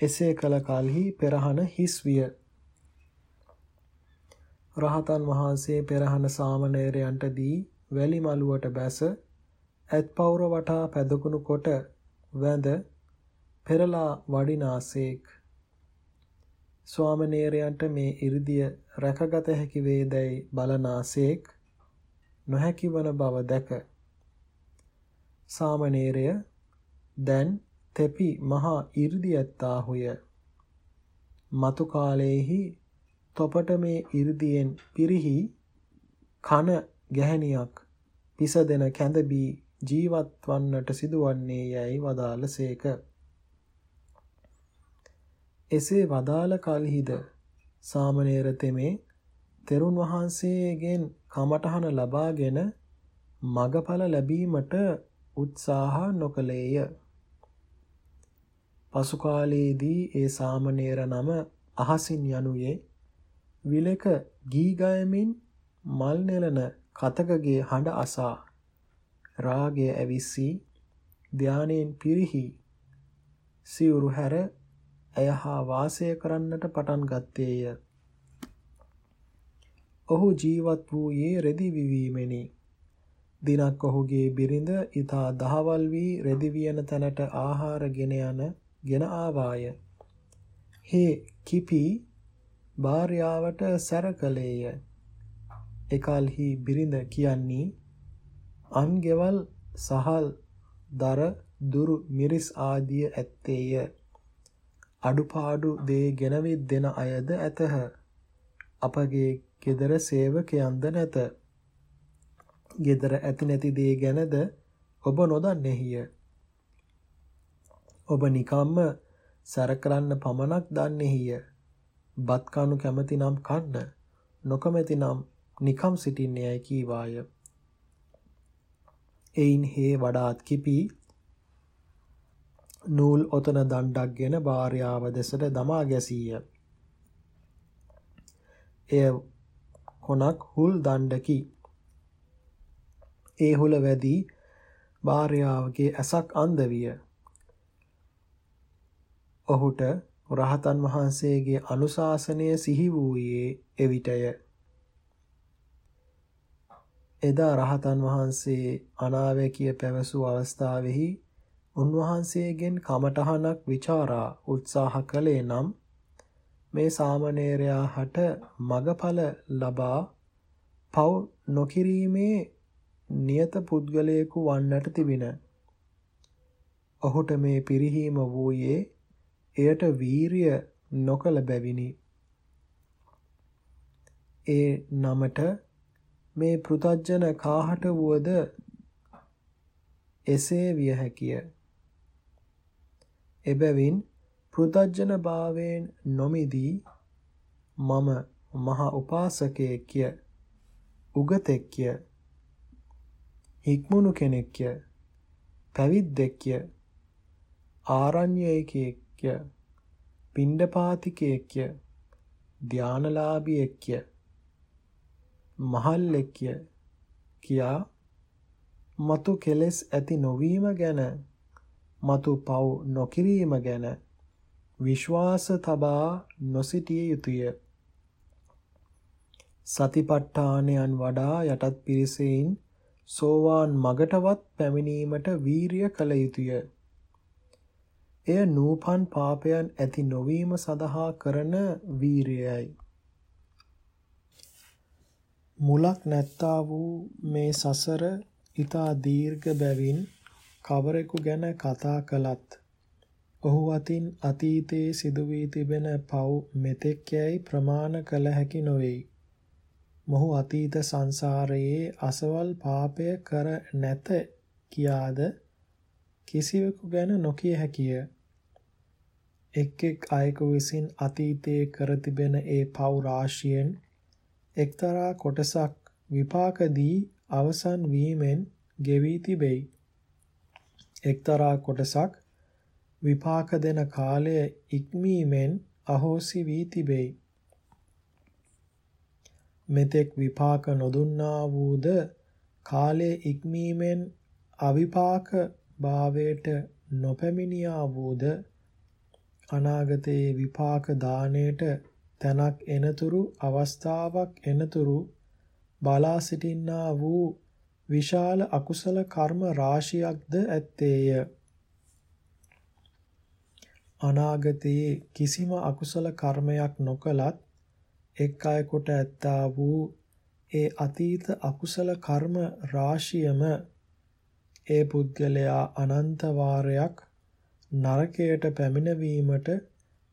එසේ කල කලෙහි පෙරහන හිස් විය. රහතන් වහන්සේ පෙරහන සාමණේරයන්ට දී වැලි මළුවට බැස ඇත් පවුර වටා පැදකුණු කොට වැඳ පෙරලා වඩිනාසේක් ස්වාමණේරයන්ට මේ 이르දිය රැකගත හැකි වේදයි බලනාසේක් නොහැකි වන බව දැක සාමණේරය දැන් තෙපි මහා 이르දි ඇත්තාහුය. මතු කාලයේහි තොපට මේ 이르දියෙන් පිරිහි කන ගැහණියක් පිසදෙන කැඳබී ජීවත් වන්නට සිදුවන්නේ යයි වදාළසේක එසේ වදාළ කලහිද සාමණේර තෙමේ තෙරුන් වහන්සේගෙන් කමඨහන ලබාගෙන මගඵල ලැබීමට උත්සාහ නොකලේය පසු කාලයේදී ඒ සාමණේර නම අහසින් යනුයේ විලක ගී ගයමින් මල් නෙලන කතකගේ හඬ අසා රාගය ඇවිස්සී ධානයෙන් පිරිහි සිවුරු හැර ඇය හා වාසය කරන්නට පටන් ගත්තේය. ඔහු ජීවත් වූයේ රෙදි විවීමෙනි. දිනක් ඔහුගේ බිරිඳ ඊතා දහවල් වී රෙදි වියන තැනට ආහාර ගෙන යන ගෙන ආවාය. හේ කිපි භාර්යාවට සැර කළේය. එකල්හි බිරිඳ කියන්නේ අන්ගෙවල් සහල් දර දුරු මිරිස් ආදිය ඇත්තේය. අඩුපාඩු දේ ගෙනවිත් දෙන අයද ඇතහ. අපගේ ගෙදර සේවකයන්ද නැත. ගෙදර ඇති නැති දේ ගැනද ඔබ නොදන්නේහිය. ඔබ නිකම්ම සැර කරන්න පමණක් දන්නේහිය. බත් කනු කැමති නම් කන්න, නොකමැති නම් නිකම් සිටින්නේයයි කීවාය. එයින් හේ වඩාත් කිපි නූල් ඔතන දණ්ඩක්ගෙන භාර්යාව දෙසට දමා ගැසීය. එය කොනක් හුල් දණ්ඩකි. ඒ හුල වැදී භාර්යාවගේ ඇසක් අන්ධ විය. ඔහුට රහතන් වහන්සේගේ අනුශාසනය සිහි වූයේ එවිටය. එදා රහතන් වහන්සේ අනාවැකිය පැවසූ අවස්ථාවෙහි උන්වහන්සේගෙන් කමඨහනක් ਵਿਚාරා උත්සාහ කළේ නම් මේ සාමණේරයා හට මගඵල ලබා පව් නොකිරීමේ නියත පුද්ගලයෙකු වන්නට තිබින. ඔහුට මේ පිරිහීම වූයේ එයට වීරිය නොකළ බැවිනි. ඒ නමට මේ පෘතජ්ජන කාහට වුවද එසේ විය හැකිය. එබැවින් පෘතජ්ජන භාවයෙන් නොමිදී මම මහ උපාසකයෙක්ය උගතෙක්ය හික්මුණු කෙනෙක්ය පැවිද්දෙක්ය ආරණ්‍යයකෙක් ය පිණ්ඩපාතිකයෙක්ය ධානලාභියෙක්ය මහල්ලෙක්ය කියා మතු කෙලෙස් ඇති නොවීම ගැන මතු පව් නොකිරීම ගැන විශ්වාස තබා නොසිටිය යුතුය. සතිපට්ඨානයන් වඩා යටත් පිරිසෙයින් සෝවාන් මගටවත් පැමිණීමට වීරිය කළ යුතුය. එය නූපන් පාපයන් ඇති නොවීම සඳහා කරන වීරියයි. මුලක් නැත්තා වූ මේ සසර ඊතා දීර්ඝ බැවින් කවරෙකු ගැන කතා කළත් ඔහු අතින් අතීතයේ සිදු වී තිබෙන පව් මෙතෙක් යැයි ප්‍රමාණ කළ හැකි නොවේ. මොහු අතීත සංසාරයේ අසවල් පාපය කර නැත කියාද කිසිවෙකු ගැන නොකිය හැකිය. එක් එක් අයෙකු විසින් අතීතයේ කර තිබෙන ඒ පව් රාශියෙන් එක්තරා කොටසක් විපාකදී අවසන් වීමෙන් ගෙවී තිබෙයි. එක්තරා කොටසක් විපාක දෙන කාලය ඉක්මීමෙන් අහෝසි වී තිබෙයි. මෙතෙක් විපාක නොදුන්නා වූද කාලයේ ඉක්මීමෙන් අවිපාක භාවයට නොපැමිණියා වූද අනාගතයේ විපාක දාණයට තැනක් එනතුරු අවස්ථාවක් එනතුරු බලා සිටින්නා වූ විශාල අකුසල කර්ම රාශියක්ද ඇත්තේය. අනාගතයේ කිසිම අකුසල කර්මයක් නොකලත් එක් අයෙකුට ඇත්තා වූ ඒ අතීත අකුසල කර්ම රාශියම ඒ පුද්ගලයා අනන්ත වාරයක් නරකයට පැමිණවීමට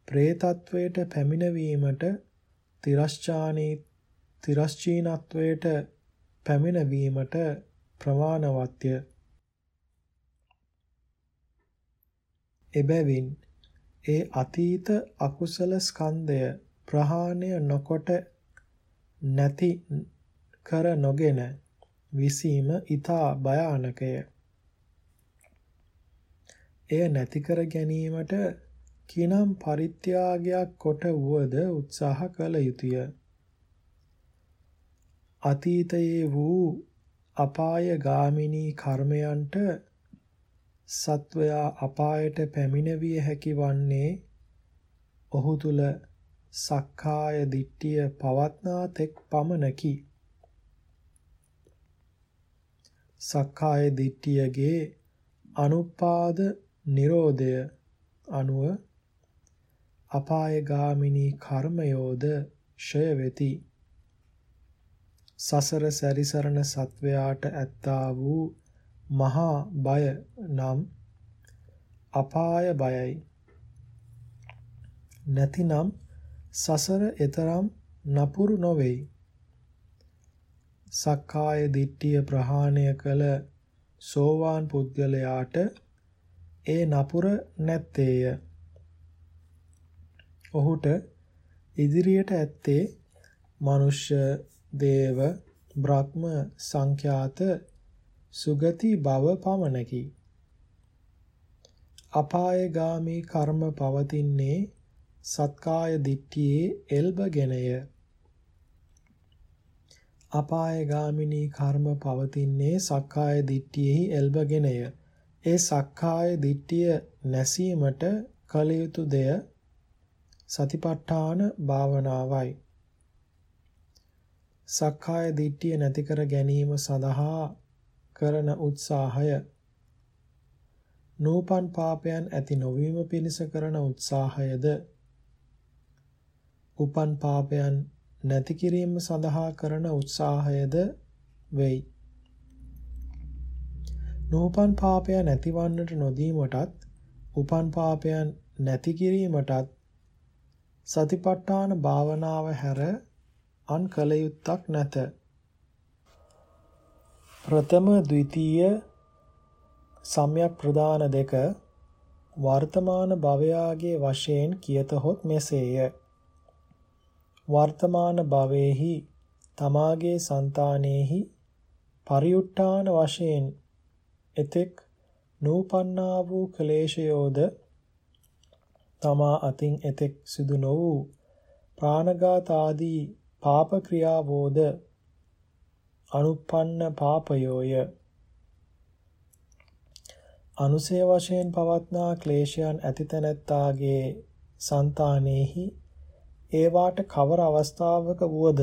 പ്രേතත්වයට පැමිණවීමට තිරස්චානී තිරස්චීනත්වයට පැමිණවීමට ප්‍රමාණවත්ය එබැවින් ඒ අතීත අකුසල ස්කන්ධය ප්‍රහාණය නොකොට නැති කර නොගෙන විසීම ඊතා භයානකය. එය නැති කර ගැනීමට කිනම් පරිත්‍යාගයක් කොට වුවද උත්සාහ කළ යුතුය. අතීතයේ වූ අපාය ගාමිනී කර්මයන්ට සත්වයා අපායට පැමිණවිය හැකි වන්නේ ඔහු තුල සක්කාය දිට්ඨිය පවත්නා තෙක් පමණකි. සක්කාය දිට්ඨියගේ අනුපාද නිරෝධය අනුව අපායගාමිනී කර්මයෝද ෂය වෙති. සසර සැරිසරන සත්වයාට ඇත්තා වූ මහා බය නම් අපාය බයයි. නැතිනම් සසර එතරම් නපුරු නොවේයි. සක්කාය දිට්ඨිය ප්‍රහාණය කළ සෝවාන් පුද්ගලයාට ඒ නපුර නැත්තේය. ඔහුට ඉදිරියට ඇත්තේ මනුෂ්‍ය, දේව, බ්‍රහ්ම සංඛ්‍යාත සුගති භව පමණකි. අපායගාමී කර්ම පවතින්නේ සත්කාය දිට්ඨියේ එල්බගෙනය. අපායගාමිනී කර්ම පවතින්නේ සක්කාය දිට්ඨියෙහි එල්බගෙනය. ඒ සක්කාය දිට්ඨිය නැසීමට කල යුතු දෙය සතිපට්ඨාන භාවනාවයි. සක්කාය දිට්ඨිය නැති කර ගැනීම සඳහා කරන උත්සාහය නූපන් පාපයන් ඇති නොවීම පිණිස කරන උත්සාහයද උපන් පාපයන් නැති කිරීම සඳහා කරන උත්සාහයද වෙයි. නූපන් පාපය නැතිවන්නට නොදීමටත් උපන් පාපයන් නැති කිරීමටත් සතිපට්ඨාන භාවනාව හැර අන් කල යුත්තක් නැත. ප්‍රථම ද්විතීය සම්‍යක් ප්‍රදාන දෙක වර්තමාන භවයාගේ වශයෙන් කියතහොත් මෙසේය. වර්තමාන භවයේහි තමාගේ సంతානෙහි පරිඋට්ටාන වශයෙන් එතෙක් නූපන්නා වූ ක්ලේශයෝද තමා අතින් එතෙක් සිදු නො වූ ප්‍රාණඝාත ආදී පාප ක්‍රියාවෝද අනුප්පන්න පාපයෝය අනුසය වශයෙන් පවත්නා ක්ලේශයන් ඇති තැනැත්තාගේ సంతානෙහි ඒවාට කවර අවස්ථාවක වුවද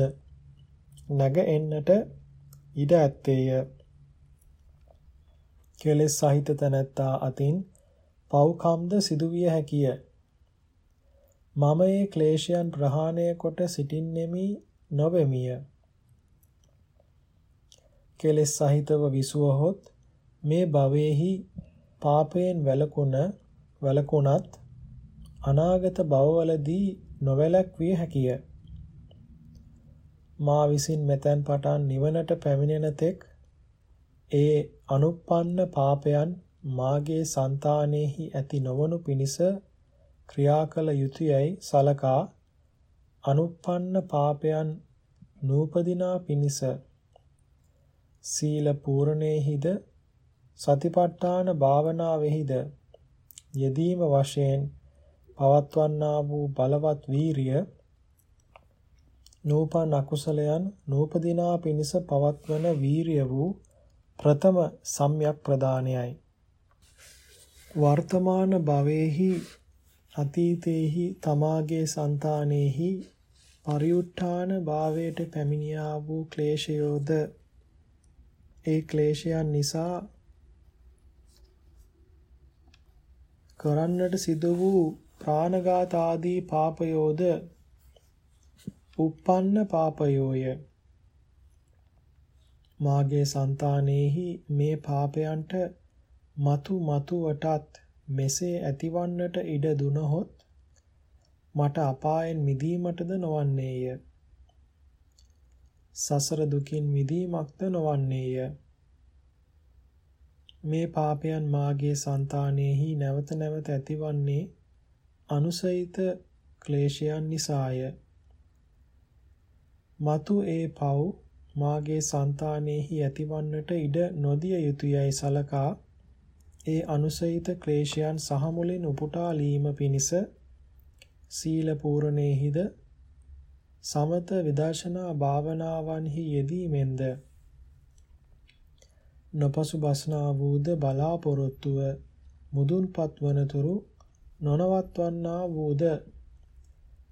නැග එන්නට ඉඩ ඇත්තේය. කෙලෙස් සහිත තැනැත්තා අතින් පව්කම්ද සිදුවිය හැකිය. මම ඒ ක්ලේශයන් ප්‍රහාණය කොට සිටින්නෙමි නොවෙමිය. කෙලෙස් සහිතව විසුවහොත් මේ භවයේහි පාපයෙන් වැළකුණ වැළකුණත් අනාගත භවවලදී නොවැළැක්විය හැකිය. මා විසින් මෙතෙන් පටන් නිවනට පැමිණෙන තෙක් ඒ අනුප්පන්න පාපයන් මාගේ సంతානෙහි ඇති නොවනු පිණිස ක්‍රියා කළ යුතුයයි සලකා අනුප්පන්න පාපයන් නූපදිනා පිණිස සීල පූර්ණේහිද සතිපට්ඨාන භාවනාවෙහිද යෙදීම වශයෙන් පවත්වන්නා වූ බලවත් වීරිය නූපන් අකුසලයන් නූපදිනා පිණිස පවත්වන වීරිය වූ ප්‍රථම සම්‍යක් ප්‍රදානයයි. වර්තමාන භවයේහි අතීතේහි තමාගේ సంతානෙහි පරිඋත්ථාන භාවයට පැමිණියා වූ ක්ලේශයෝද? ඒ ක්ලේශයන් නිසා කරන්නට සිදු වූ ප්‍රාණඝාත ආදී පාපයෝද? උප්පන්න පාපයෝය. මාගේ సంతානෙහි මේ පාපයන්ට మతు మతుවටත් මෙසේ ඇතිවන්නට ඉඩ දුනහොත් මට අපායෙන් මිදීමටද නොවන්නේය. සසර දුකින් මිදීමක්ද නොවන්නේය. මේ පාපයන් මාගේ సంతානෙහි නැවත නැවත ඇතිවන්නේ අනුසහිත ක්ලේශයන් නිසාය. మతు ඒ පව් මාගේ సంతානෙහි ඇතිවන්නට ඉඩ නොදිය යුතුයයි සලකා. ඒ අනුසහිත ක්ලේශයන් සහ මුලින් උපුටා ලීම පිණිස සීල පූර්ණේහිද සමත විදර්ශනා භාවනාවන්හි යෙදීමෙන්ද නොපසු බස්නා වූද බලාපොරොත්තුව මුදුන්පත් වනතුරු නොනවත්වන්නා වූද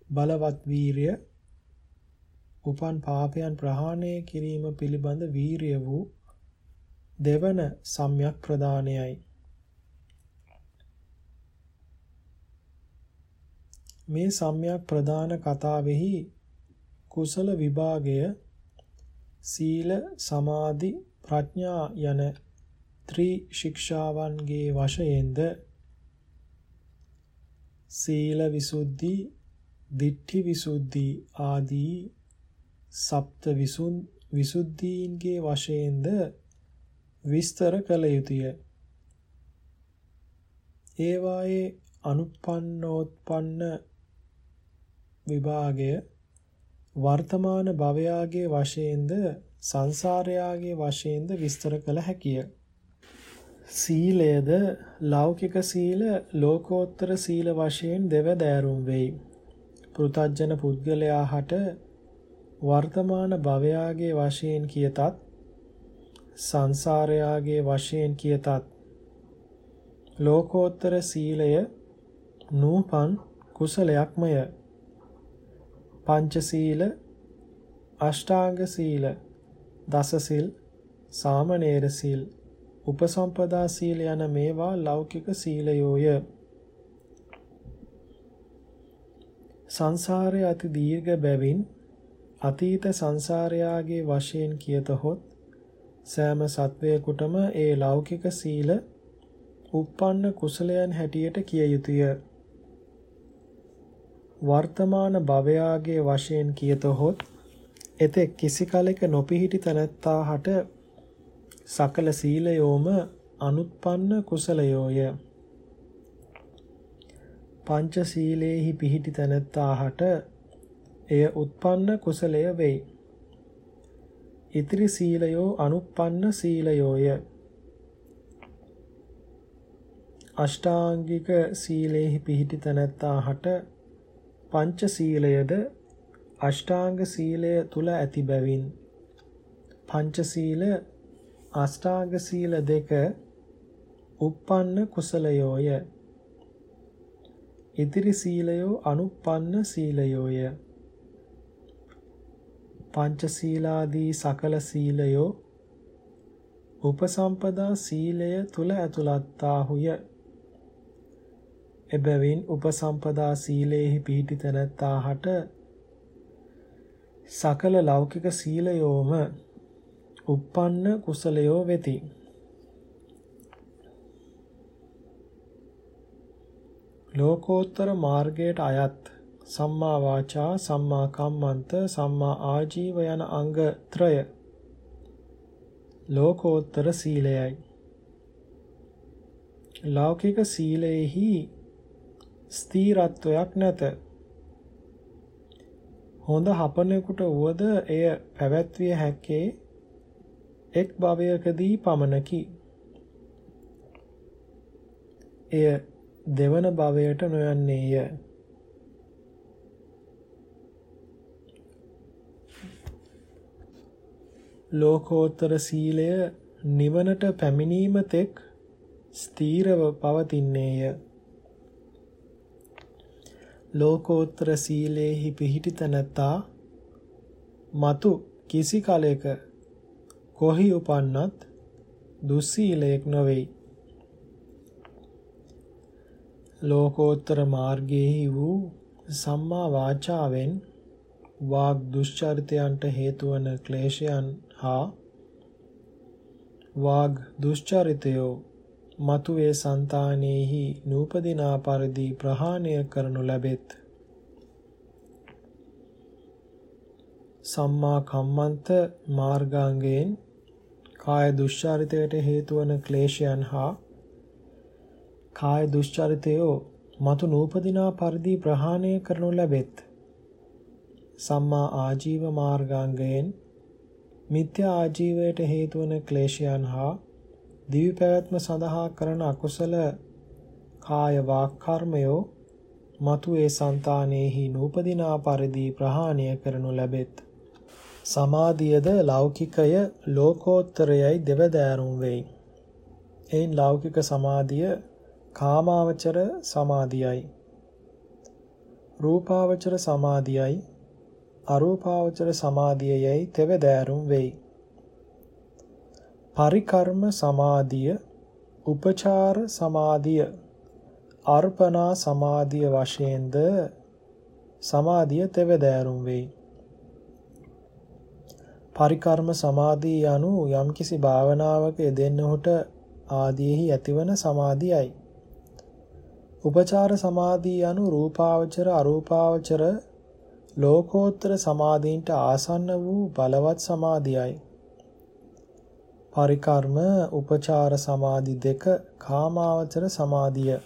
බලවත් වීරිය උපන් පාපයන් ප්‍රහාණය කිරීම පිළිබඳ වීරිය වූ දෙවන සම්‍යක් ප්‍රදානයයි. මේ සම්‍යක් ප්‍රදාන කතාවෙහි කුසල විභාගය සීල සමාධි ප්‍රඥා යන ත්‍රි ශික්ෂාවන්ගේ වශයෙන්ද සීල විසුද්ධි, ditthi විසුද්ධි ආදී සප්ත විසුද්ධීන්ගේ වශයෙන්ද විස්තර කළ යුතුය. ඒවායේ අනුපන්නෝත්පන්න විභාගය වර්තමාන භවයාගේ වශයෙන්ද සංසාරයාගේ වශයෙන්ද විස්තර කළ හැකිය. සීලයද ලෞකික සීල ලෝකෝත්තර සීල වශයෙන් දෙවදෑරුම් වෙයි. පෘතජන පුද්ගලයා හට වර්තමාන භවයාගේ වශයෙන් කියතත් සංසාරයාගේ වශයෙන් කියතත් ලෝකෝත්තර සීලය නූපන් කුසලයක්මය. පංචසීල අෂ්ටාංග සීල දසසිල් සාමණේර සීල් උපසම්පදා සීල යන මේවා ලෞකික සීලයෝය සංසාරය අති දීර්ඝ බැවින් අතීත සංසාරයාගේ වශයෙන් කියතහොත් සෑම සත්වයකුටම ඒ ලෞකික සීල උප්පන්න කුසලයන් හැටියට කිය යුතුය වර්තමාන භවයාගේ වශයෙන් කියතහොත් එතෙක් කිසි කලෙක නොපිහිටි තැනැත්තා හට සකල සීලයෝම අනුත්පන්න කුසලයෝය. පංච සීලේහි පිහිටි තැනැත්තා හට එය උත්පන්න කුසලය වෙයි. ඉතිරි සීලයෝ අනුප්පන්න සීලයෝය. අෂ්ටාංගික සීලේහි පිහිටි තැනැත්තා හට පංච සීලයද අෂ්ටාංග සීලය තුල ඇති බැවින් පංච සීල අෂ්ටාංග සීල දෙක uppන්න කුසලයෝය. ඉදිරි සීලයෝ අනුප්පන්න සීලයෝය. පංචශීලාදී සකල සීලයෝ උපසම්පදා සීලය තුල ඇතුළත්තාහුය. එබැවින් උපසම්පදා සීලේහි පිහිටි තැනැත්තාහට සකල ලෞකික සීලයෝම uppන්න කුසලයෝ වෙති. ලෝකෝත්තර මාර්ගයට අයත් සම්මා වාචා සම්මා කම්මන්ත සම්මා ආජීව යන අංග ත්‍රය ලෝකෝත්තර සීලයයි ලෞකික සීලයෙහි ස්ථීරත්වයක් නැත හොඳ හපනෙකුට වුවද එය පැවැත්විය හැක්කේ එක් භවයකදී පමණකි. එය දෙවන භවයට නොයන්නේය. ලෝකෝත්තර සීලය නිවනට පැමිණීම තෙක් ස්ථීරව පවතින්නේය. ලෝකෝත්තර සීලේහි පිහිටි තැනැත්තා మతు කිසි කලෙක කොහි උපන්නත් දුස්සීලයක් නොවේයි. ලෝකෝත්තර මාර්ගයේහි වූ සම්මා වාචාවෙන් වාග් දුෂ්චරිතයන්ට හේතු වන ක්ලේශයන් හා වාග් දුෂ්චරිතයෝ මතුවේ సంతානෙහි නූපදිනා පරිදි ප්‍රහාණය කරනු ලැබෙත්. සම්මා කම්මන්ත මාර්ගාංගයෙන් කාය දුෂ්චරිතයට හේතු වන ක්ලේශයන් හා කාය දුෂ්චරිතයෝ මතු නූපදිනා පරිදි ප්‍රහාණය කරනු ලැබෙත්. සම්මා ආජීව මාර්ගාංගයෙන් මිත්‍යා ආජීවයට හේතු වන ක්ලේශයන් හා දිවි පැවැත්ම සඳහා කරන අකුසල කාය වාක් කර්මයෝ මතු ඒ సంతානෙහි නූපදිනා පරිදි ප්‍රහාණය කරනු ලැබෙත්. සමාධියද ලෞකිකය ලෝකෝත්තරයයි දෙවදෑරුම් වෙයි. එයින් ලෞකික සමාධිය කාමාවචර සමාධියයි. රූපාවචර සමාධියයි අරූපාවචර සමාධියයි තෙවදෑරුම් වෙයි. පරිකර්ම සමාධිය, උපචාර සමාධිය, අර්පණා සමාධිය වශයෙන්ද සමාධිය තෙවදෑරුම් වෙයි. පරිකර්ම සමාධිය යනු යම්කිසි භාවනාවක යෙදෙන්නහුට ආදීෙහි ඇතිවන සමාධියයි. උපචාර සමාධිය යනු රූපාවචර අරූපාවචර ලෝකෝත්තර සමාධීන්ට ආසන්න වූ බලවත් සමාධියයි. පරිකර්ම උපචාර සමාධි දෙක කාමාවචර සමාධිය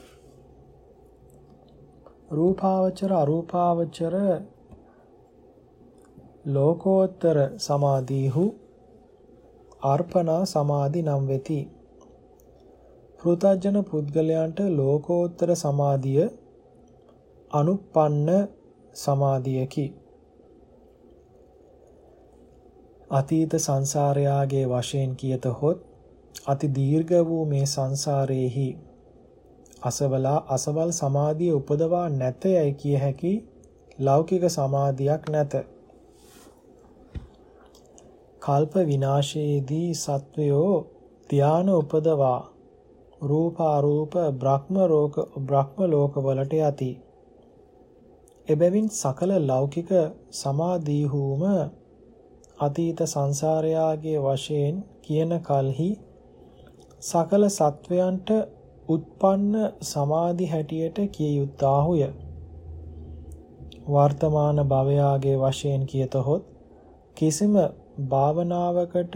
රූපාවචර අරූපාවචර ලෝකෝත්තර සමාධීහු අර්පණා සමාධි නම් වෙති පෘථජන පුද්ගලයන්ට ලෝකෝත්තර සමාධිය අනුප්පන්න සමාධියකි අතීත සංසාරයාගේ වශයෙන් කියතහොත් අති දීර්ඝ වූ මේ සංසාරයේහි අසවලා අසවල් සමාධිය උපදවා නැතයයි කිය හැකි ලෞකික සමාධියක් නැත. කල්ප විනාශයේදී සත්වයෝ ධාන උපදවා රූපාරූප බ්‍රහ්ම රෝක බ්‍රහ්ම ලෝකවලට යති. එබැවින් සකල ලෞකික සමාධීහුම අතීත සංසාරයාගේ වශයෙන් කියන කලෙහි සකල සත්වයන්ට උත්පන්න සමාධි හැටියට කිය යුත්තාහුය. වර්තමාන භවයාගේ වශයෙන් කියතහොත් කිසිම භාවනාවකට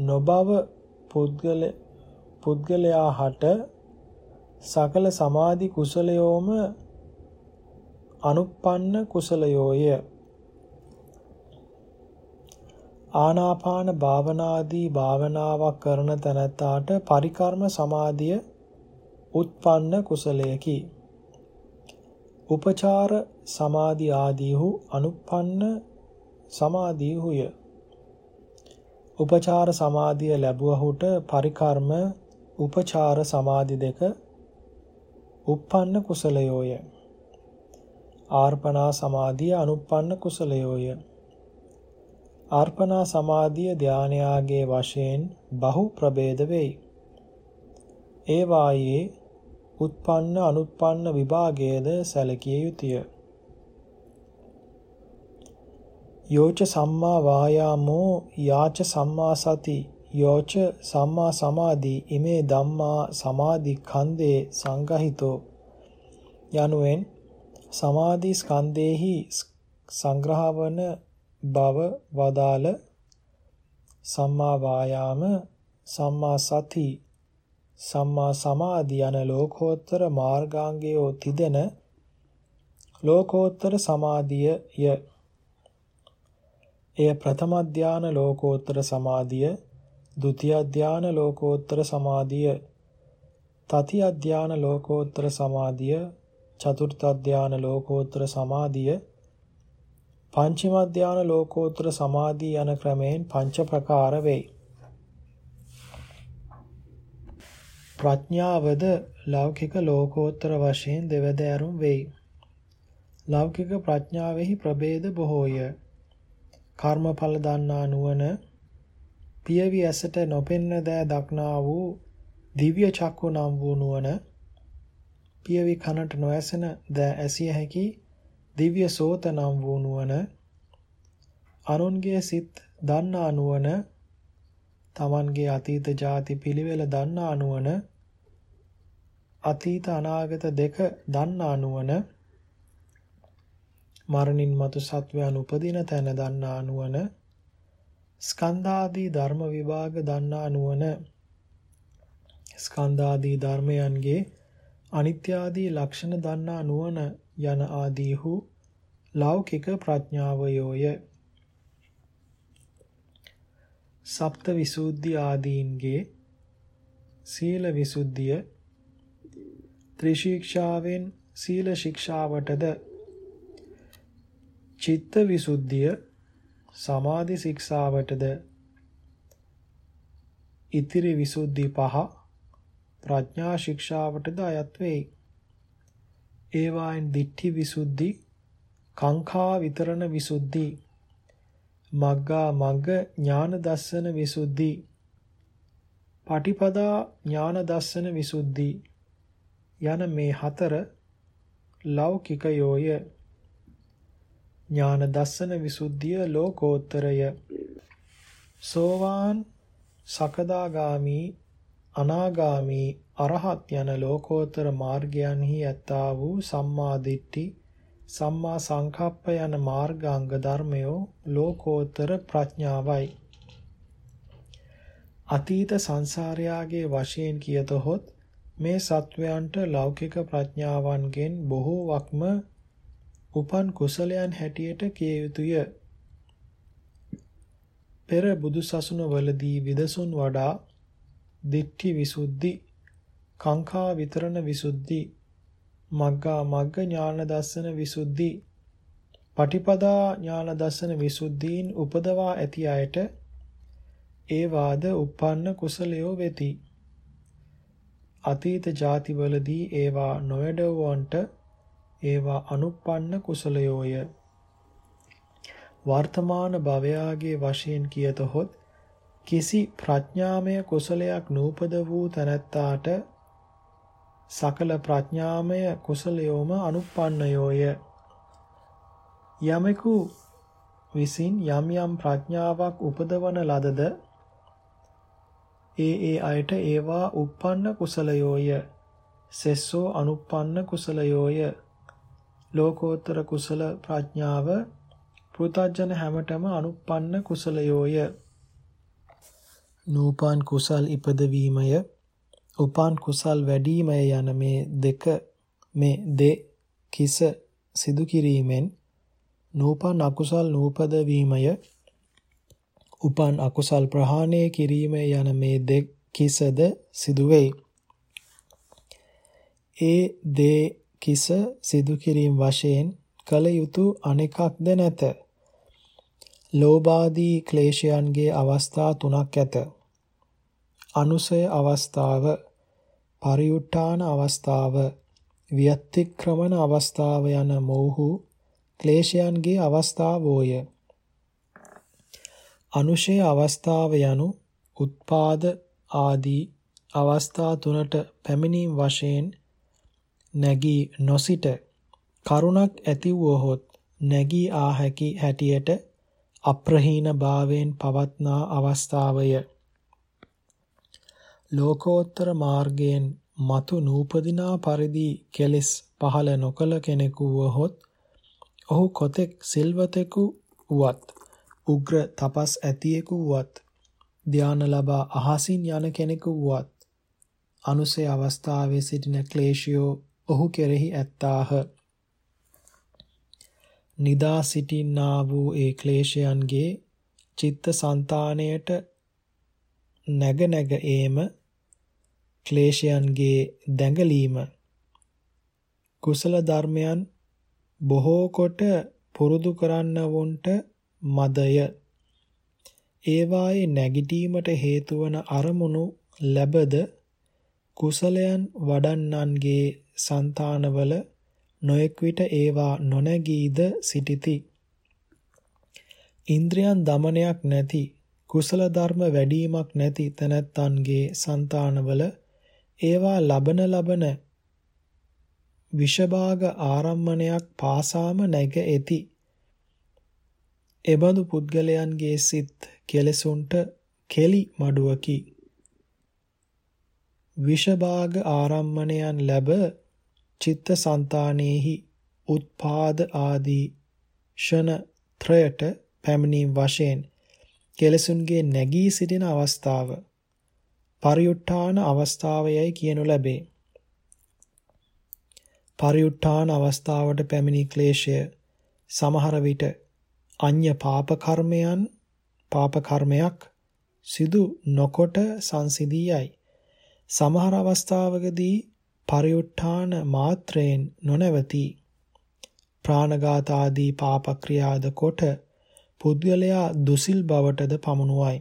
නොබව පුද්ගල පුද්ගලයා හට සකල සමාධි කුසලයෝම අනුප්පන්න කුසලයෝය. ආනාපාන භාවනාදී භාවනාවක් කරන තැනැත්තාට පරිකර්ම සමාධිය උත්පන්න කුසලයකි. උපචාර සමාධි ආදීහු අනුප්පන්න සමාධීහුය. උපචාර සමාධිය ලැබුවහුට පරිකර්ම උපචාර සමාධි දෙක uppන්න කුසලයෝය. ආර්පණා සමාධිය අනුප්පන්න කුසලයෝය. ආර්පණා සමාධිය ධානයාගේ වශයෙන් බහු ප්‍රභේද වෙයි. ඒ වායේ උත්පන්න අනුත්පන්න විභාගයේද සැලකිය යුතුය. යෝච සම්මා වායාමෝ යාච සම්මා සති යෝච සම්මා සමාධි ඉමේ ධම්මා සමාධි ඛන්දේ සංගහිතෝ යනුවෙන් සමාධි ස්කන්ධේහි සංග්‍රහවන බව වදාළ සම්මා වායාම සම්මා සති සම්මා සමාධි යන ලෝකෝත්තර මාර්ගාංගයෝ තිදෙන ලෝකෝත්තර සමාධිය ය. එය ප්‍රථම ධාන ලෝකෝත්තර සමාධිය, ဒုတိ ය ධාන ලෝකෝත්තර සමාධිය, තතිය ධාන ලෝකෝත්තර සමාධිය, චතුර්ථ ධාන ලෝකෝත්තර සමාධිය, පංචම ධාන ලෝකෝත්තර සමාධිය යන ක්‍රමයෙන් පංච ප්‍රකාර වෙයි. ප්‍රඥාවද ලෞකික ලෝකෝත්තර වශයෙන් දෙවදෑරුම් වෙයි. ලෞකික ප්‍රඥාවෙහි ප්‍රභේද බොහෝය. කර්මඵල දන්නා නුවණ පියවි ඇසට නොපෙන්න දෑ දක්නා වූ දිව්‍ය චක්කු නම් වූ නුවණ පියවි කනට නොඇසෙන දෑ ඇසිය හැකි දිව්‍ය සෝත නම් වූ නුවණ අනුන්ගේ සිත් දන්නා නුවණ තමන්ගේ අතීත ಜಾති පිළිවෙල දන්නා නුවණ අතීත අනාගත දෙක දන්නා නුවණ මරණින් මතු සත්වයන් උපදින තැන දන්නා නුවණ ස්කන්ධාදී ධර්ම විභාග දන්නා නුවණ ස්කන්ධාදී ධර්මයන්ගේ අනිත්‍ය ආදී ලක්ෂණ දන්නා නුවණ යන ආදීහු ලෞකික ප්‍රඥාවයෝය. සප්ත විසුද්ධි ආදීන්ගේ සීල විසුද්ධිය ත්‍රිශික්ෂාවෙන් සීල ශික්ෂාවටද චිත්ත විසුද්ධිය සමාධි ශික්ෂාවටද ඉතිරි විසුද්ධි පහ ප්‍රඥා ශික්ෂාවටද අයත් වෙයි. ඒවායින් දිට්ඨි විසුද්ධි, කාංඛා විතරණ විසුද්ධි, මග්ගා මග්ග ඥාන දස්සන විසුද්ධි, පටිපදා ඥාන දස්සන විසුද්ධි යන මේ හතර ලෞකිකයෝය. ඥාන දස්සන විසුද්ධිය ලෝකෝත්තරය. සෝවාන් සකදාගාමි අනාගාමි අරහත් යන ලෝකෝත්තර මාර්ගයන්හි ඇත්තා වූ සම්මා දිට්ඨි සම්මා සංකප්ප යන මාර්ගාංග ධර්මයෝ ලෝකෝත්තර ප්‍රඥාවයි. අතීත සංසාරයාගේ වශයෙන් කියතොත් මේ සත්වයන්ට ලෞකික ප්‍රඥාවන්ගෙන් බොහෝවක්ම උපන් කුසලයන් හැටියට කිය යුතුය. පෙර බුදුසසුන වලදී විදසුන් වඩා දිට්ඨි විසුද්ධි, කාංකා විතරණ විසුද්ධි, මග්ගා මග්ග ඥාන දර්ශන විසුද්ධි, පටිපදා ඥාන දර්ශන විසුද්ධීන් උපදවා ඇති අයට ඒ වාද උපන්න කුසලයෝ වෙති. අතීත ಜಾතිවලදී ඒවා නොවැඩවන්ට ඒවා අනුප්පන්න කුසලයෝය. වර්තමාන භවයාගේ වශයෙන් කියතොත් කිසි ප්‍රඥාමය කුසලයක් නූපද වූ තැනැත්තාට සකල ප්‍රඥාමය කුසලයෝම අනුප්පන්නයෝය. යමෙකු විසින් යම් යම් ප්‍රඥාවක් උපදවන ලදද ඒ ඒ අයට ඒවා uppන්න කුසලයෝය. සෙස්සෝ අනුප්පන්න කුසලයෝය. ලෝකෝත්තර කුසල ප්‍රඥාව පෘථජන හැමතෙම අනුප්පන්න කුසලයෝය. නූපන් කුසල් ඉපදවීමය උපන් කුසල් වැඩිමය යන මේ දෙක මේ දෙ කිස සිදු කිරීමෙන් නූපන් අකුසල් නූපද වීමය උපන් අකුසල් ප්‍රහාණය කිරීම යන මේ දෙක කිසද සිදුවෙයි. ඒ දේ කිස සිදු කිරීම වශයෙන් කල යුතු අනෙකක්ද නැත. ලෝභාදී ක්ලේශයන්ගේ අවස්ථා තුනක් ඇත. අනුසය අවස්ථාව පරිඋත්ථාන අවස්ථාව වියත්තික්‍රමන අවස්ථාව යන මොහු ක්ලේශයන්ගේ අවස්ථාවෝය අනුශය අවස්ථාව යනු උත්පාද ආදී අවස්ථා තුනට පැමිණීම් වශයෙන් නැගී නොසිට කරුණක් ඇති වූහොත් නැගී ආ හැකි හැටියට අප්‍රහීන භාවයෙන් පවත්නා අවස්ථාවය. ලෝකෝත්තර මාර්ගයෙන් මතු නූපදිනා පරිදි කෙලෙස් පහළ නොකල කෙනෙකු වහොත් ඔහු කොතෙක් සිල්වතෙකු වුවත් උග්‍ර තපස් ඇතියෙකු වුවත් ධාන ලබා අහසින් යන කෙනෙකු වුවත් අනුසේ අවස්ථාවේ සිටින ක්ලේශයෝ ඔහු කෙරෙහි ඇත්තාහ. නිදා සිටින්නා වූ ඒ ක්ලේශයන්ගේ චිත්ත સંතාණයට නැග නැග ඒම ක්ලේශයන්ගේ දැඟලීම. කුසල ධර්මයන් බොහෝ කොට පුරුදු කරන්නවුන්ට මදය. ඒවායේ නැගිටීමට හේතු වන අරමුණු ලැබද කුසලයන් වඩන්නන්ගේ సంతానවල නොඑක් විට ඒවා නොනැගීද සිටිති. ඉන්ද්‍රයන් দমনයක් නැති කුසල ධර්ම වැඩිවීමක් නැති තනත්තන්ගේ సంతානවල ඒවා ලබන ලබන විෂභාග ආරම්මණයක් පාසාම නැග ඇති. එබඳු පුද්ගලයන්ගේ සිත් කෙලෙසුන්ට කෙලි මඩුවකි. විෂභාග ආරම්මණයන් ලැබ චිත්ත સંතානෙහි උත්පාද ආදී ෂණ ත්‍රයට පැමිණීම් වශයෙන් කෙලසුන්ගේ නැගී සිටින අවස්ථාව පරිඋත්ථාන අවස්ථාවයයි කියනු ලැබේ. පරිඋත්ථාන අවස්ථාවට පැමිණි ක්ලේශය සමහර විට අඤ්‍ය පාප කර්මයන් පාප කර්මයක් සිදු නොකොට සංසිඳියයි. සමහර අවස්ථාවකදී පරිඋත්ථාන මාත්‍රයෙන් නොනවති ප්‍රාණඝාත ආදී පාප ක්‍රියාද කොට පුද්ගලයා දුසිල් බවටද පමුණුවයි.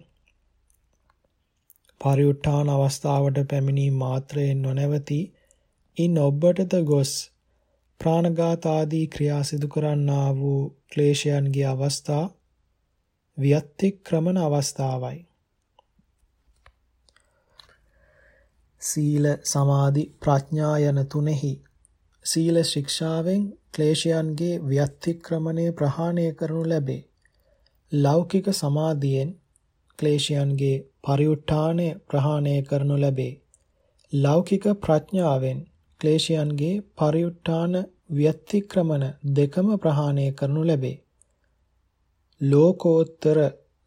පරිඋත්ථාන අවස්ථාවට පැමිණීම මාත්‍රයෙන් නොනැවති ඉන් ඔබටද ගොස් ප්‍රාණඝාත ආදී ක්‍රියා සිදු කරන්නා වූ ක්ලේශයන්ගේ අවස්ථා වියත්තික්‍රමන අවස්ථාවයි. සීල සමාධි ප්‍රඥා යන තුනෙහි සීල ශික්ෂාවෙන් ක්ලේශයන්ගේ ව්‍යත්තික්‍රමණය ප්‍රහාණය කරනු ලැබේ. ලෞකික සමාධියෙන් ක්ලේශයන්ගේ පරිඋත්ථානය ප්‍රහාණය කරනු ලැබේ. ලෞකික ප්‍රඥාවෙන් ක්ලේශයන්ගේ පරිඋත්ථාන ව්‍යතික්‍රමන දෙකම ප්‍රහාණය කරනු ලැබේ. ලෝකෝත්තර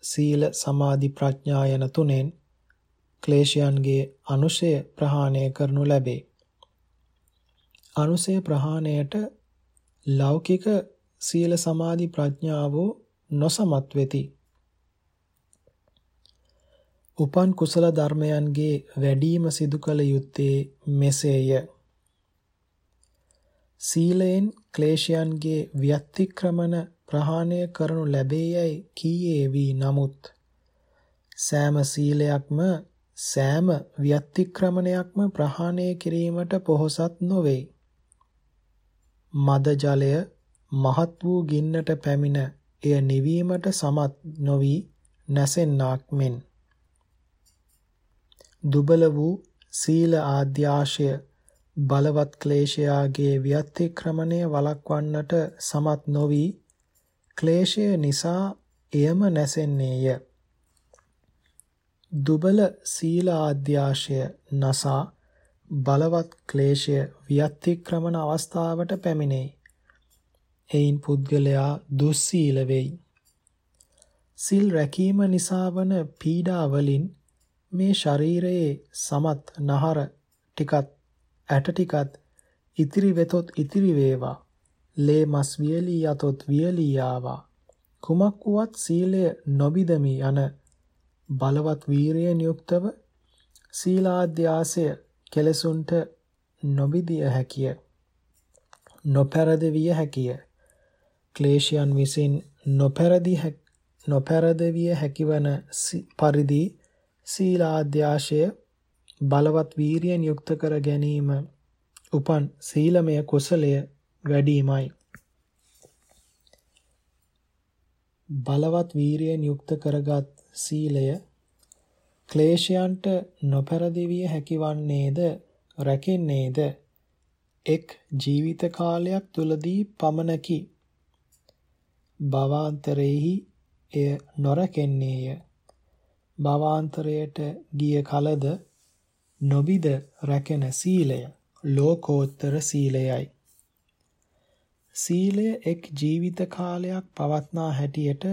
සීල සමාධි ප්‍රඥා යන තුනෙන් ක්ලේශයන්ගේ අනුශය ප්‍රහාණය කරනු ලැබේ. අනුශය ප්‍රහාණයට ලෞකික සීල සමාධි ප්‍රඥාවෝ නොසමත් වෙති. උපන් කුසල ධර්මයන්ගේ වැඩිම සිදු කළ යුත්තේ මෙසේය. සීලයෙන් ක්ලේශයන්ගේ ව්‍යතික්‍රමන ප්‍රහාණය කරනු ලැබේයයි කීයේ වී නමුත් සෑම සීලයක්ම සෑම ව්‍යතික්‍රමණයක්ම ප්‍රහාණය කිරීමට පොහොසත් නොවේ. මද ජලය මහත් වූ ගින්නට පැමිණ එය නිවීමට සමත් නොවි නැසෙන්නාක් මෙන් දුබල වූ සීල ආද්‍යාශය බලවත් ක්ලේශයාගේ ව්‍යතික්‍රමණය වළක්වන්නට සමත් නොවි ක්ලේශය නිසා එයම නැසෙන්නේය. දුබල සීල ආද්‍යාශය නසා බලවත් ක්ලේශය ව්‍යතික්‍රමන අවස්ථාවට පැමිණේ. එයින් පුද්ගලයා දුස්සීල වෙයි. සිල් රැකීම නිසා වන පීඩා වලින් මේ ශරීරයේ සමත් නහර ටිකත් ඇට ටිකත් ඉතිරි වෙතොත් ඉතිරි වේවා ලේ මස් වියලී යතොත් වියලී ආවා කුමක් වුවත් සීලය නොබිදමි යන බලවත් වීරියෙන් යුක්තව සීලාධ්‍යාසය කෙලසුන්ට නොබිදිය හැකිය නොපැරදවිය හැකිය ක්ලේශයන් විසින් නොපැරදි නොපැරදවිය හැකිවන පරිදි සීලාධ්‍යාශය බලවත් වීරියෙන් යුක්ත කර ගැනීම උපන් සීලමය කුසලය වැඩිමයි. බලවත් වීරියෙන් යුක්ත කරගත් සීලය ක්ලේශයන්ට නොපැරදිවිය හැකිවන්නේද රැකෙන්නේද එක් ජීවිත කාලයක් තුලදී පමණකි. භවාන්තරේහි එය නොරකෙන්නේය. භවාන්තරයට ගිය කලද නොබිද රැකෙන සීලය ලෝකෝත්තර සීලයයි. සීලය එක් ජීවිත කාලයක් පවත්නා හැටියට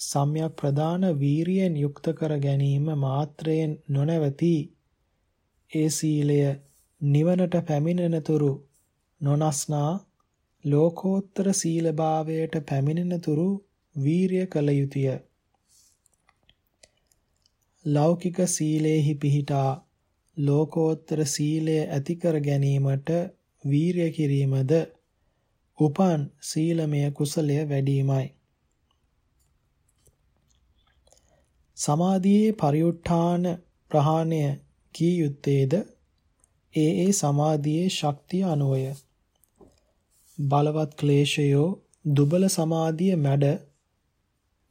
සම්‍යක් ප්‍රදාන වීරියෙන් යුක්ත කර ගැනීම මාත්‍රයෙන් නොනවති ඒ සීලය නිවනට පැමිණෙනතුරු නොනස්නා ලෝකෝත්තර සීලභාවයට පැමිණෙනතුරු වීරිය කළ යුතුය. ලෞකික සීලේහි පිහිටා ලෝකෝත්තර සීලය ඇති කර ගැනීමට වීරිය කිරීමද උපන් සීලමය කුසලය වැඩිමයි. සමාධියේ පරිඋත්ථාන ප්‍රහාණය කී යුත්තේද ඒ ඒ සමාධියේ ශක්තිය අනුවය. බලවත් ක්ලේශයෝ දුබල සමාධිය මැඩ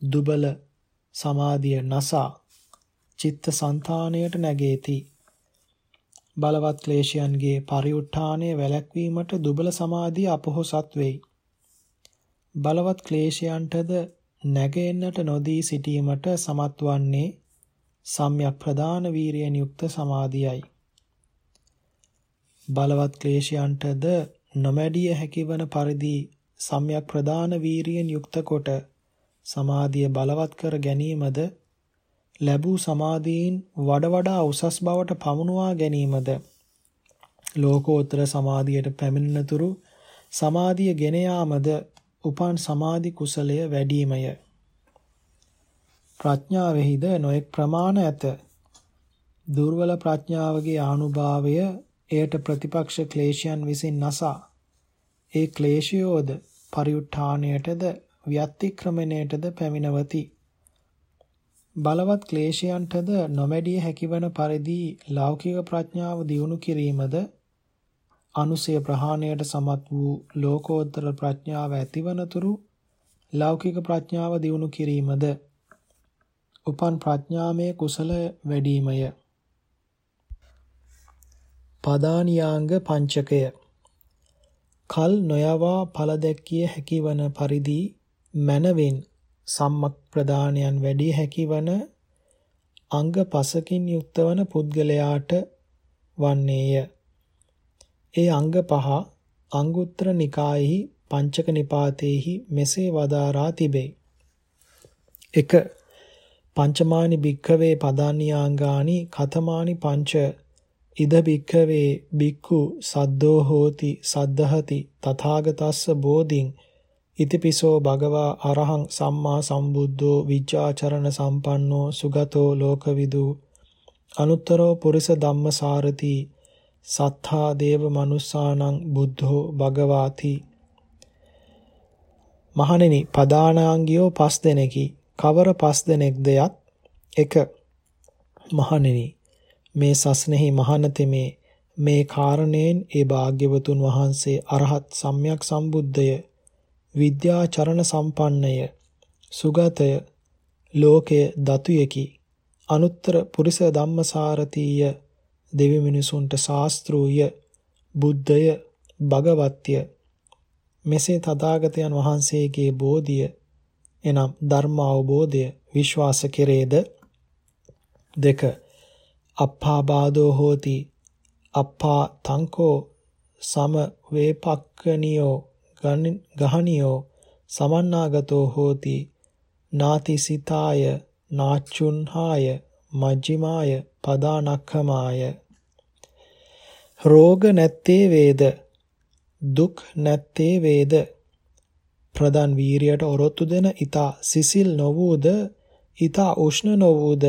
දුබල සමාධිය නසා චිත්ත સંතාණයට නැගේති. බලවත් ක්ලේශයන්ගේ පරිඋත්ථානය වැළැක්වීමට දුබල සමාධිය අපොහොසත් වෙයි. බලවත් ක්ලේශයන්ටද නැගෙන්නට නොදී සිටීමට සමත් වන්නේ සම්‍යක් ප්‍රදාන වීරියෙන් යුක්ත සමාධියයි. බලවත් ක්ලේශයන්ටද නොමැඩිය හැකිවන පරිදි සම්‍යක් ප්‍රදාන වීරියෙන් යුක්ත කොට සමාධිය බලවත් කර ගැනීමද ලැබූ සමාධීන් වඩ වඩා උසස් බවට පමුණුවා ගැනීමද ලෝකෝත්තර සමාධියට පැමිණෙනතුරු සමාධිය ගෙන යාමද උපන් සමාධි කුසලය වැඩිමය. ප්‍රඥාවෙහිද නොඑක් ප්‍රමාණ ඇත. දුර්වල ප්‍රඥාවගේ ආනුභාවය එයට ප්‍රතිපක්ෂ ක්ලේශයන් විසින් නසා. ඒ ක්ලේශයෝද පරිඋත්ථාණයටද ව්‍යතික්‍රමණයටද පැමිණවති. බලවත් ක්ලේශයන්ටද නොමැඩිය හැකිවන පරිදි ලෞකික ප්‍රඥාව දියුණු කිරීමද අනුසය ප්‍රහාණයට සමත් වූ ලෝකෝත්තර ප්‍රඥාව ඇතිවනතුරු ලෞකික ප්‍රඥාව දියුණු කිරීමද? උපන් ප්‍රඥාමය කුසල වැඩිමය. පදානියාංග පංචකය. කල් නොයවා ඵල දැක්කිය හැකිවන පරිදි මනවෙන් සම්මක් ප්‍රදානයන් වැඩි හැකිවන අංග පසකින් යුක්තවන පුද්ගලයාට වන්නේය. ඒ අංග පහ අංගුත්තර නිකායෙහි පංචක නිපාතේහි මෙසේ වදාරා තිබේ. 1. පංචමානි භික්ඛවේ පදානියාංගානි කතමානි පංච ඉද බික්ඛවේ බික්ඛු සද්දෝ හෝති සද්ධහති තථාගතස්ස බෝධින් ඉතිපිසෝ භගවා අරහං සම්මා සම්බුද්ධෝ විජ්ජාචරණ සම්පන්නෝ සුගතෝ ලෝකවිදු අනුත්තරෝ පුරිස ධම්මසාරති සත්තා දේව මනුස්සානං බුද්ධෝ භගවාති. මහණෙනි පදානාංගියෝ පස් දෙනෙකි. කවර පස් දෙනෙක්ද යත් එක. මහණෙනි මේ සස්නෙහි මහානතෙමේ මේ කාරණයෙන් ඒ භාග්‍යවතුන් වහන්සේ අරහත් සම්්‍යක් සම්බුද්ධය විද්‍යාචරණ සම්පන්නය සුගතය ලෝකයේ දතුයකි. අනුත්තර පුරිස ධම්මසාරතීය දෙවි මිනිසුන්ට ශාස්ත්‍රූය බුද්ධය භගවත්ය මෙසේ තථාගතයන් වහන්සේගේ බෝධිය එනම් ධර්ම අවබෝධය විශ්වාස කෙරේද? දෙක. අප්පාබාධෝ හෝති. අප්පා තංකෝ සම වේපක්කනියෝ ගහනියෝ සමන්නාගතෝ හෝති. නාති සිතාය නාචුන්හාය මජ්ජිමාය පදානක්ඛමාය. රෝග නැත්තේ වේද? දුක් නැත්තේ වේද? ප්‍රදන් වීරියට ඔරොත්තු දෙන ඊතා සිසිල් නොවූද? ඊතා උෂ්ණ නොවූද?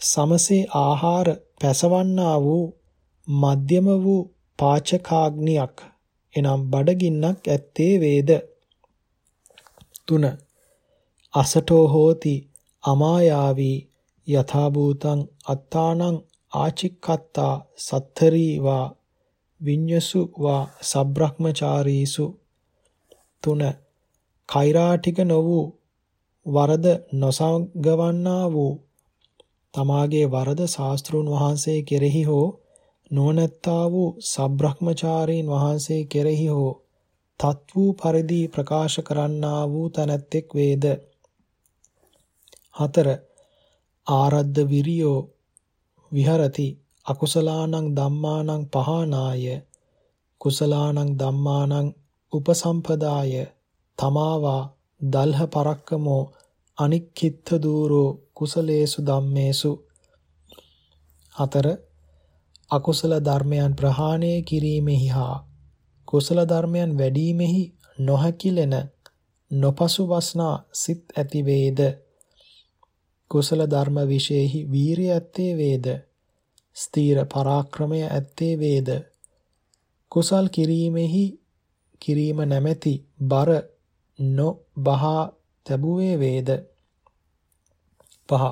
සමසේ ආහාර පැසවන්නා වූ මධ්‍යම වූ පාචකාග්නියක් එනම් බඩගින්නක් ඇත්තේ වේද? 3 අසටෝ හෝති අමායාවී යථා භූතං අත්තානං ආචික්කත්තා සත්තරී වා විඤ්ඤසු වා සබ්‍රහ්මචාරීසු තුන කෛරාටික නො වූ වරද නොසගවන්නා වූ තමාගේ වරද ශාස්ත්‍රුන් වහන්සේ කෙරෙහි හෝ නොනැත්තා වූ සබ්‍රහ්මචාරීන් වහන්සේ කෙරෙහි හෝ තත් වූ පරිදි ප්‍රකාශ කරන්නා වූ තැනැත්තෙක් වේද? හතර. ආරද්ධ විරියෝ විහරති. අකුසලානං ධම්මානං පහනාය. කුසලානං ධම්මානං උපසම්පදාය. තමාවා දල්හ පරක්කමෝ අනික්කිත්ත දූරෝ කුසලේසු ධම්මේසු. හතර අකුසල ධර්මයන් ප්‍රහාණය කිරීමෙහි හා කුසල ධර්මයන් වැඩිමෙහි නොහැකිලෙන නොපසුවස්නා සිත් ඇති වේද? කුසල ධර්ම විශේෂෙහි වීරිය ඇත්තේ වේද? ස්ථීර පරාක්‍රමය ඇත්තේ වේද? කුසල් කිරීමෙහි කිරීම නැමැති බර නො බහා තැබුවේ වේද? පහ.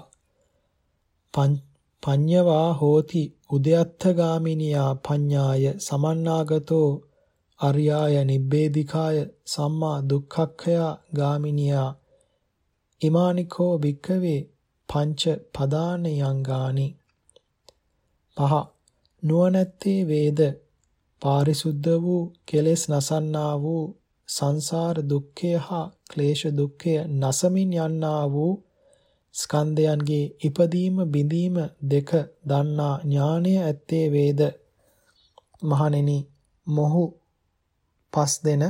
පඤ්ඤවා හෝති උද්‍යත්තගාමිනියා පඤ්ඤාය සමන්නාගතෝ අරියාය නිබ්බේධිකාය සම්මා දුක්ඛක්ඛයා ගාමිනියා. ඉමානිකෝ භික්ඛවේ පංච පදානයංගානි. පහ. නුවණැත්තේ වේද? පාරිසුද්ධ වූ කෙලෙස් නසන්නා වූ සංසාර දුක්ඛය හා ක්ලේශ දුක්ඛය නසමින් යන්නා වූ ස්කන්ධයන්ගේ ඉපදීම බිඳීම දෙක දන්නා ඥානය ඇත්තේ වේද? මහණෙනි මොහු පස් දෙන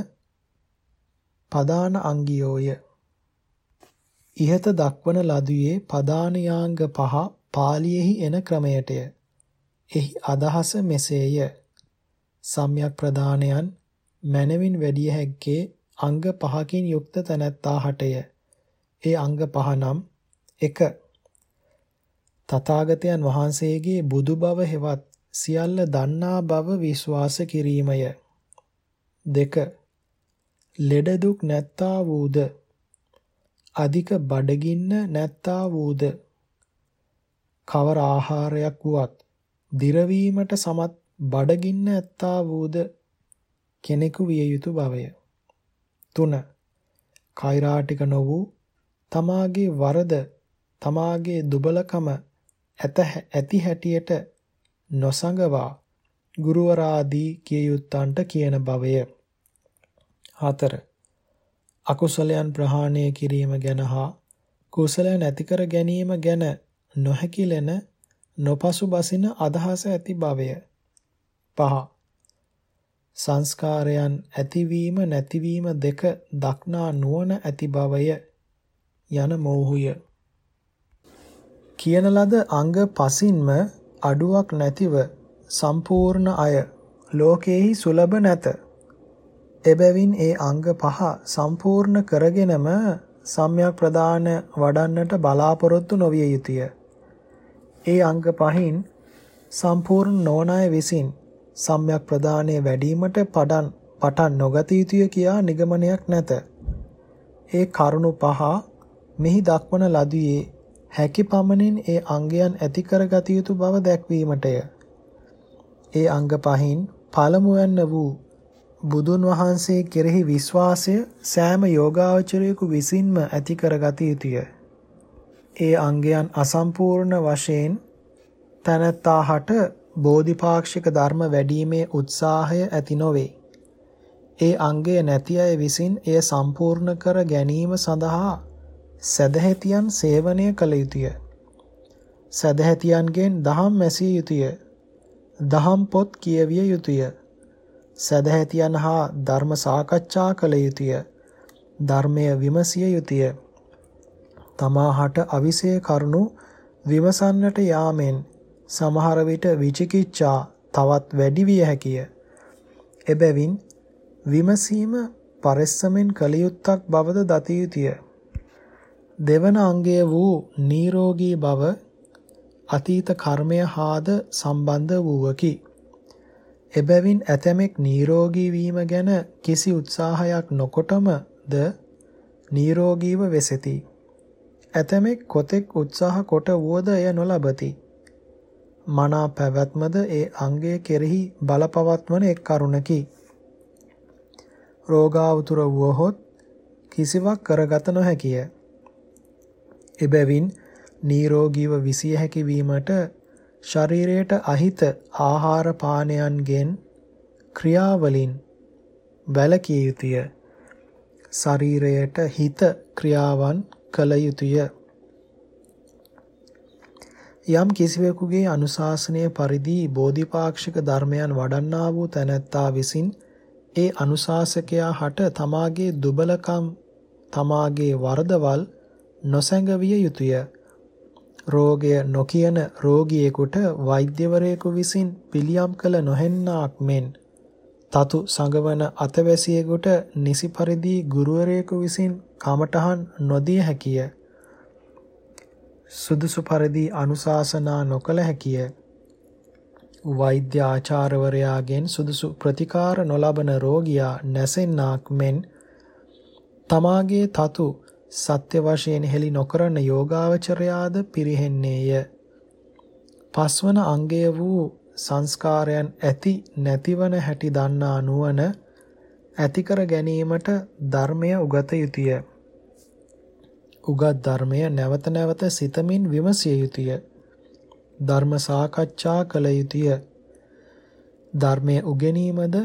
පදාන අංගියෝය. ඉහත දක්වන ලදුවේ පදානයාංග පහ පාලියෙහි එන ක්‍රමයටය. එහි අදහස මෙසේය. සම්‍යක් ප්‍රදානයන් මනවින් වැඩිය හැක්කේ අංග පහකින් යුක්ත තැනැත්තා හටය. ඒ අංග පහ නම් 1. තථාගතයන් වහන්සේගේ බුදු බව හෙවත් සියල්ල දන්නා බව විශ්වාස කිරීමය. 2. ලෙඩ දුක් නැත්තා වූද අධික බඩගින්න නැත්තා වූද කවර ආහාරයක් වුවත් දිරවීමට සමත් බඩගින්න ඇත්තා වූද කෙනෙකු විය යුතු බවය. 3. කෛරාටික නො වූ තමාගේ වරද තමාගේ දුබලකම ඇත ඇති හැටියට නොසඟවා ගුරුවරාදී කිය යුත්තන්ට කියන බවය. 4. අකුසලයන් ප්‍රහාණය කිරීම ගැන හා කුසලයන් ඇති කර ගැනීම ගැන නොහැකිලෙන නොපසුබසින අදහස ඇති බවය. 5. සංස්කාරයන් ඇතිවීම නැතිවීම දෙක දක්නා නුවණ ඇති බවය යන මෝහය. කියන ලද අංග පසින්ම අඩුවක් නැතිව සම්පූර්ණ අය ලෝකේහි සුලභ නැත. එබැවින් ඒ අංග පහ සම්පූර්ණ කරගෙනම සම්‍යක් ප්‍රදාන වඩන්නට බලාපොරොත්තු නොවිය යුතුය. ඒ අංග පහින් සම්පූර්ණ නොනය විසින් සම්‍යක් ප්‍රදානයේ වැඩිවීමට පඩන් පටන් නොගත යුතුය කියා නිගමනයක් නැත. ඒ කරුණු පහ මෙහි දක්වන ලදුවේ හැකි පමණින් ඒ අංගයන් ඇති කරගත යුතු බව දැක්වීමටය. ඒ අංග පහින් පළමුවන්න වූ බුදුන් වහන්සේ කෙරෙහි විශ්වාසය සෑම යෝගාවචරයෙකු විසින්ම ඇති කරගත යුතුය. ඒ අංගයන් අසම්පූර්ණ වශයෙන් තනත්තාහට බෝධිපාක්ෂික ධර්ම වැඩිීමේ උත්සාහය ඇති නොවේ. ඒ අංගය නැති අය විසින් එය සම්පූර්ණ කර ගැනීම සඳහා සදහැතියන් සේවනය කළ යුතුය. සදහැතියන්ගෙන් දහම් මැසිය යුතුය. දහම් පොත් කියවිය යුතුය. සදහැතියන් හා ධර්ම සාකච්ඡා කළ යුතුය. ධර්මය විමසිය යුතුය. තමාහට අවිසය කරුණු විමසන්නට යාමෙන් සමහර විට විචිකිච්ඡා තවත් වැඩි විය හැකිය. එබැවින් විමසීම පරිස්සමෙන් කළ යුත්තක් බවද දත යුතුය. දෙවන අංගය වූ නිරෝගී බව අතීත කර්මය හාද සම්බන්ධ වූවකි. එබැවින් ඇතමෙක් නිරෝගී වීම ගැන කිසි උත්සාහයක් නොකොටම ද නිරෝගීව වෙසෙති. ඇතමෙක් කොතෙක් උත්සාහ කොට වුවද එය නොලබති. මනා පැවැත්මද ඒ අංගය කෙරෙහි බලපවත්වන එක් කරුණකි. රෝගාවතුර වුවහොත් කිසිවක් කරගත නොහැකිය. එබැවින් නිරෝගීව විසිය හැකි වීමට ශරීරයට අහිත ආහාර පානයන්ගෙන් ක්‍රියාවලින් වැළකී යුතුය. ශරීරයට හිත ක්‍රියාවන් කළ යුතුය. යම් කිසිවෙකුගේ අනුශාසනය පරිදි බෝධිපාක්ෂික ධර්මයන් වඩන්නා වූ තැනැත්තා විසින් ඒ අනුශාසකයා හට තමාගේ දුබලකම් තමාගේ වරදවල් නොසැඟවිය යුතුය. රෝගය නොකියන රෝගියෙකුට වෛද්‍යවරයෙකු විසින් පිළියම් කළ නොහෙන්නාක් මෙන් තතු සංගවන අතවැසියෙකුට නිසි පරිදි ගුරුවරයෙකු විසින් කමටහන් නොදිය හැකිය. සුදුසු පරිදි අනුශාසනා නොකළ හැකිය. වෛද්‍ය ආචාර්යවරයාගෙන් සුදුසු ප්‍රතිකාර නොලබන රෝගියා නැසෙන්නාක් මෙන් තමාගේ තතු සත්‍ය වශයෙන් හෙළි නොකරන යෝගාවචරයාද පිරිහෙන්නේය. පස්වන අංගය වූ සංස්කාරයන් ඇති නැතිවන හැටි දන්නා නුවණ ඇති කර ගැනීමට ධර්මය උගත යුතුය. උගත් ධර්මය නැවත නැවත සිතමින් විමසිය යුතුය. ධර්ම සාකච්ඡා කළ යුතුය. ධර්මයේ උගෙනීමද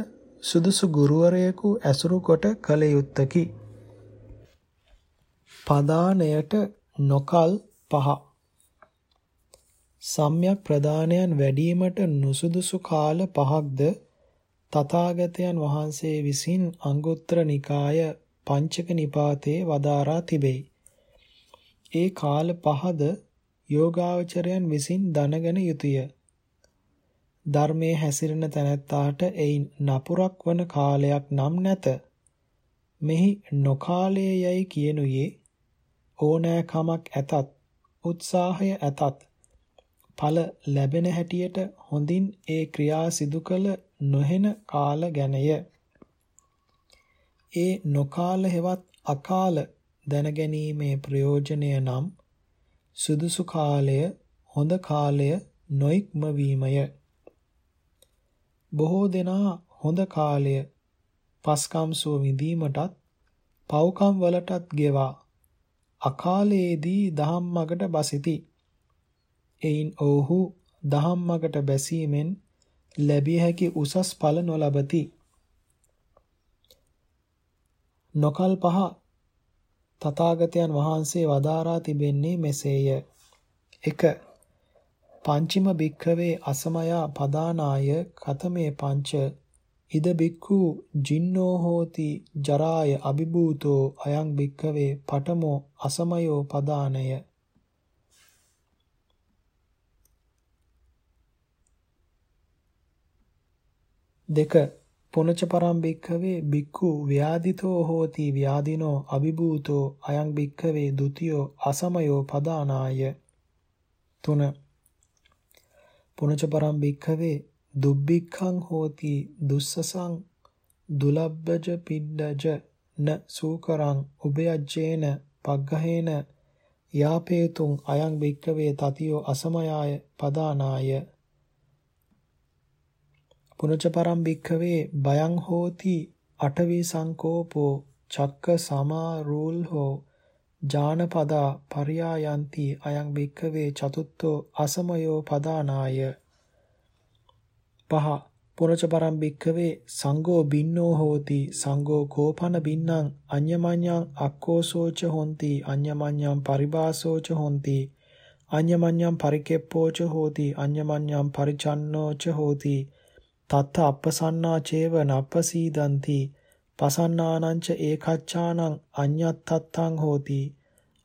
සුදුසු ගුරුවරයෙකු ඇසුරු කොට කළ යුත්තකි. පදානයට නොකල් පහ සම්‍යක් ප්‍රදානයන් වැඩිවීමට නුසුදුසු කාල පහක්ද තථාගතයන් වහන්සේ විසින් අංගුත්තර නිකාය පංචක නිපාතේ වදාරා තිබෙයි. ඒ කාල පහද යෝගාවචරයන් විසින් දැනගෙන යුතුය. ධර්මයේ හැසිරෙන තැනැත්තාට එයින් නපුරක් වන කාලයක් නම් නැත. මෙහි නොකාලයේ යයි කියනුයේ ඕනෑකමක් ඇතත් උත්සාහය ඇතත් ඵල ලැබෙන හැටියට හොඳින් ඒ ක්‍රියා සිදු කළ නොහෙන කාල ගැනය. ඒ නොකාල හෙවත් අකාල දැනගැනීමේ ප්‍රයෝජනය නම් සුදුසු කාලය හොඳ කාලය නොයික්ම වීමය. බොහෝ දෙනා හොඳ කාලය පස්කම් සුව විඳීමටත් පව්කම් වලටත් ගෙවා අකාලයේදී දහම් මගට බසිති. එයින් ඔවුහු දහම් මගට බැසීමෙන් ලැබිය හැකි උසස් ඵල නොලබති. නොකල් පහ තථාගතයන් වහන්සේ වදාරා තිබෙන්නේ මෙසේය. 1. පංචිම භික්ඛවේ අසමයා පදානාය කතමේ පංච ඉද බික්ඛු ජින්නෝ හෝති ජරාය අබිභූතෝ අයං බික්ඛවේ පඨමෝ අසමයෝ පදානය. දෙක. පුනච පරම් බික්ඛවේ බික්ඛු ව්‍යාධිතෝ හෝති ව්‍යාධිනෝ අබිභූතෝ අයං බික්ඛවේ ဒ ුතියෝ අසමයෝ පදානාය. තුන. පුනච පරම් බික්ඛවේ දුබ්බික්ඛං හෝති දුස්සසං දුලබ්බජ පිඩ්ඩජ න සූකරං උභයජ්ජේන පග්ගහේන යාපේතුං අයං භික්කවේ තතියෝ අසමයාය පදානාය. පුනච පරම් භික්කවේ බයං හෝති අටවි සංකෝපෝ චක්ක සමාරූල්හෝ ජානපදා පරියායන්ති අයං භික්කවේ චතුත්ථෝ අසමයෝ පදානාය. පහ. පුනච පරම් භික්ඛවේ සංඝෝ බින්නෝ හෝති. සංඝෝ කෝපන බින්නම් අඤ්ඤමඤ්ඤං අක්කෝසෝච හොಂತಿ. අඤ්ඤමඤ්ඤං පරිබාසෝච හොಂತಿ. අඤ්ඤමඤ්ඤං පරිකෙප්පෝච හෝති. අඤ්ඤමඤ්ඤං පරිචන්නෝච හෝති. තත්ත අපසන්නා චේව නප්පසීදಂತಿ පසන්නානංච ඒකච්ඡානං අඤ්ඤත්තත්තං හෝති.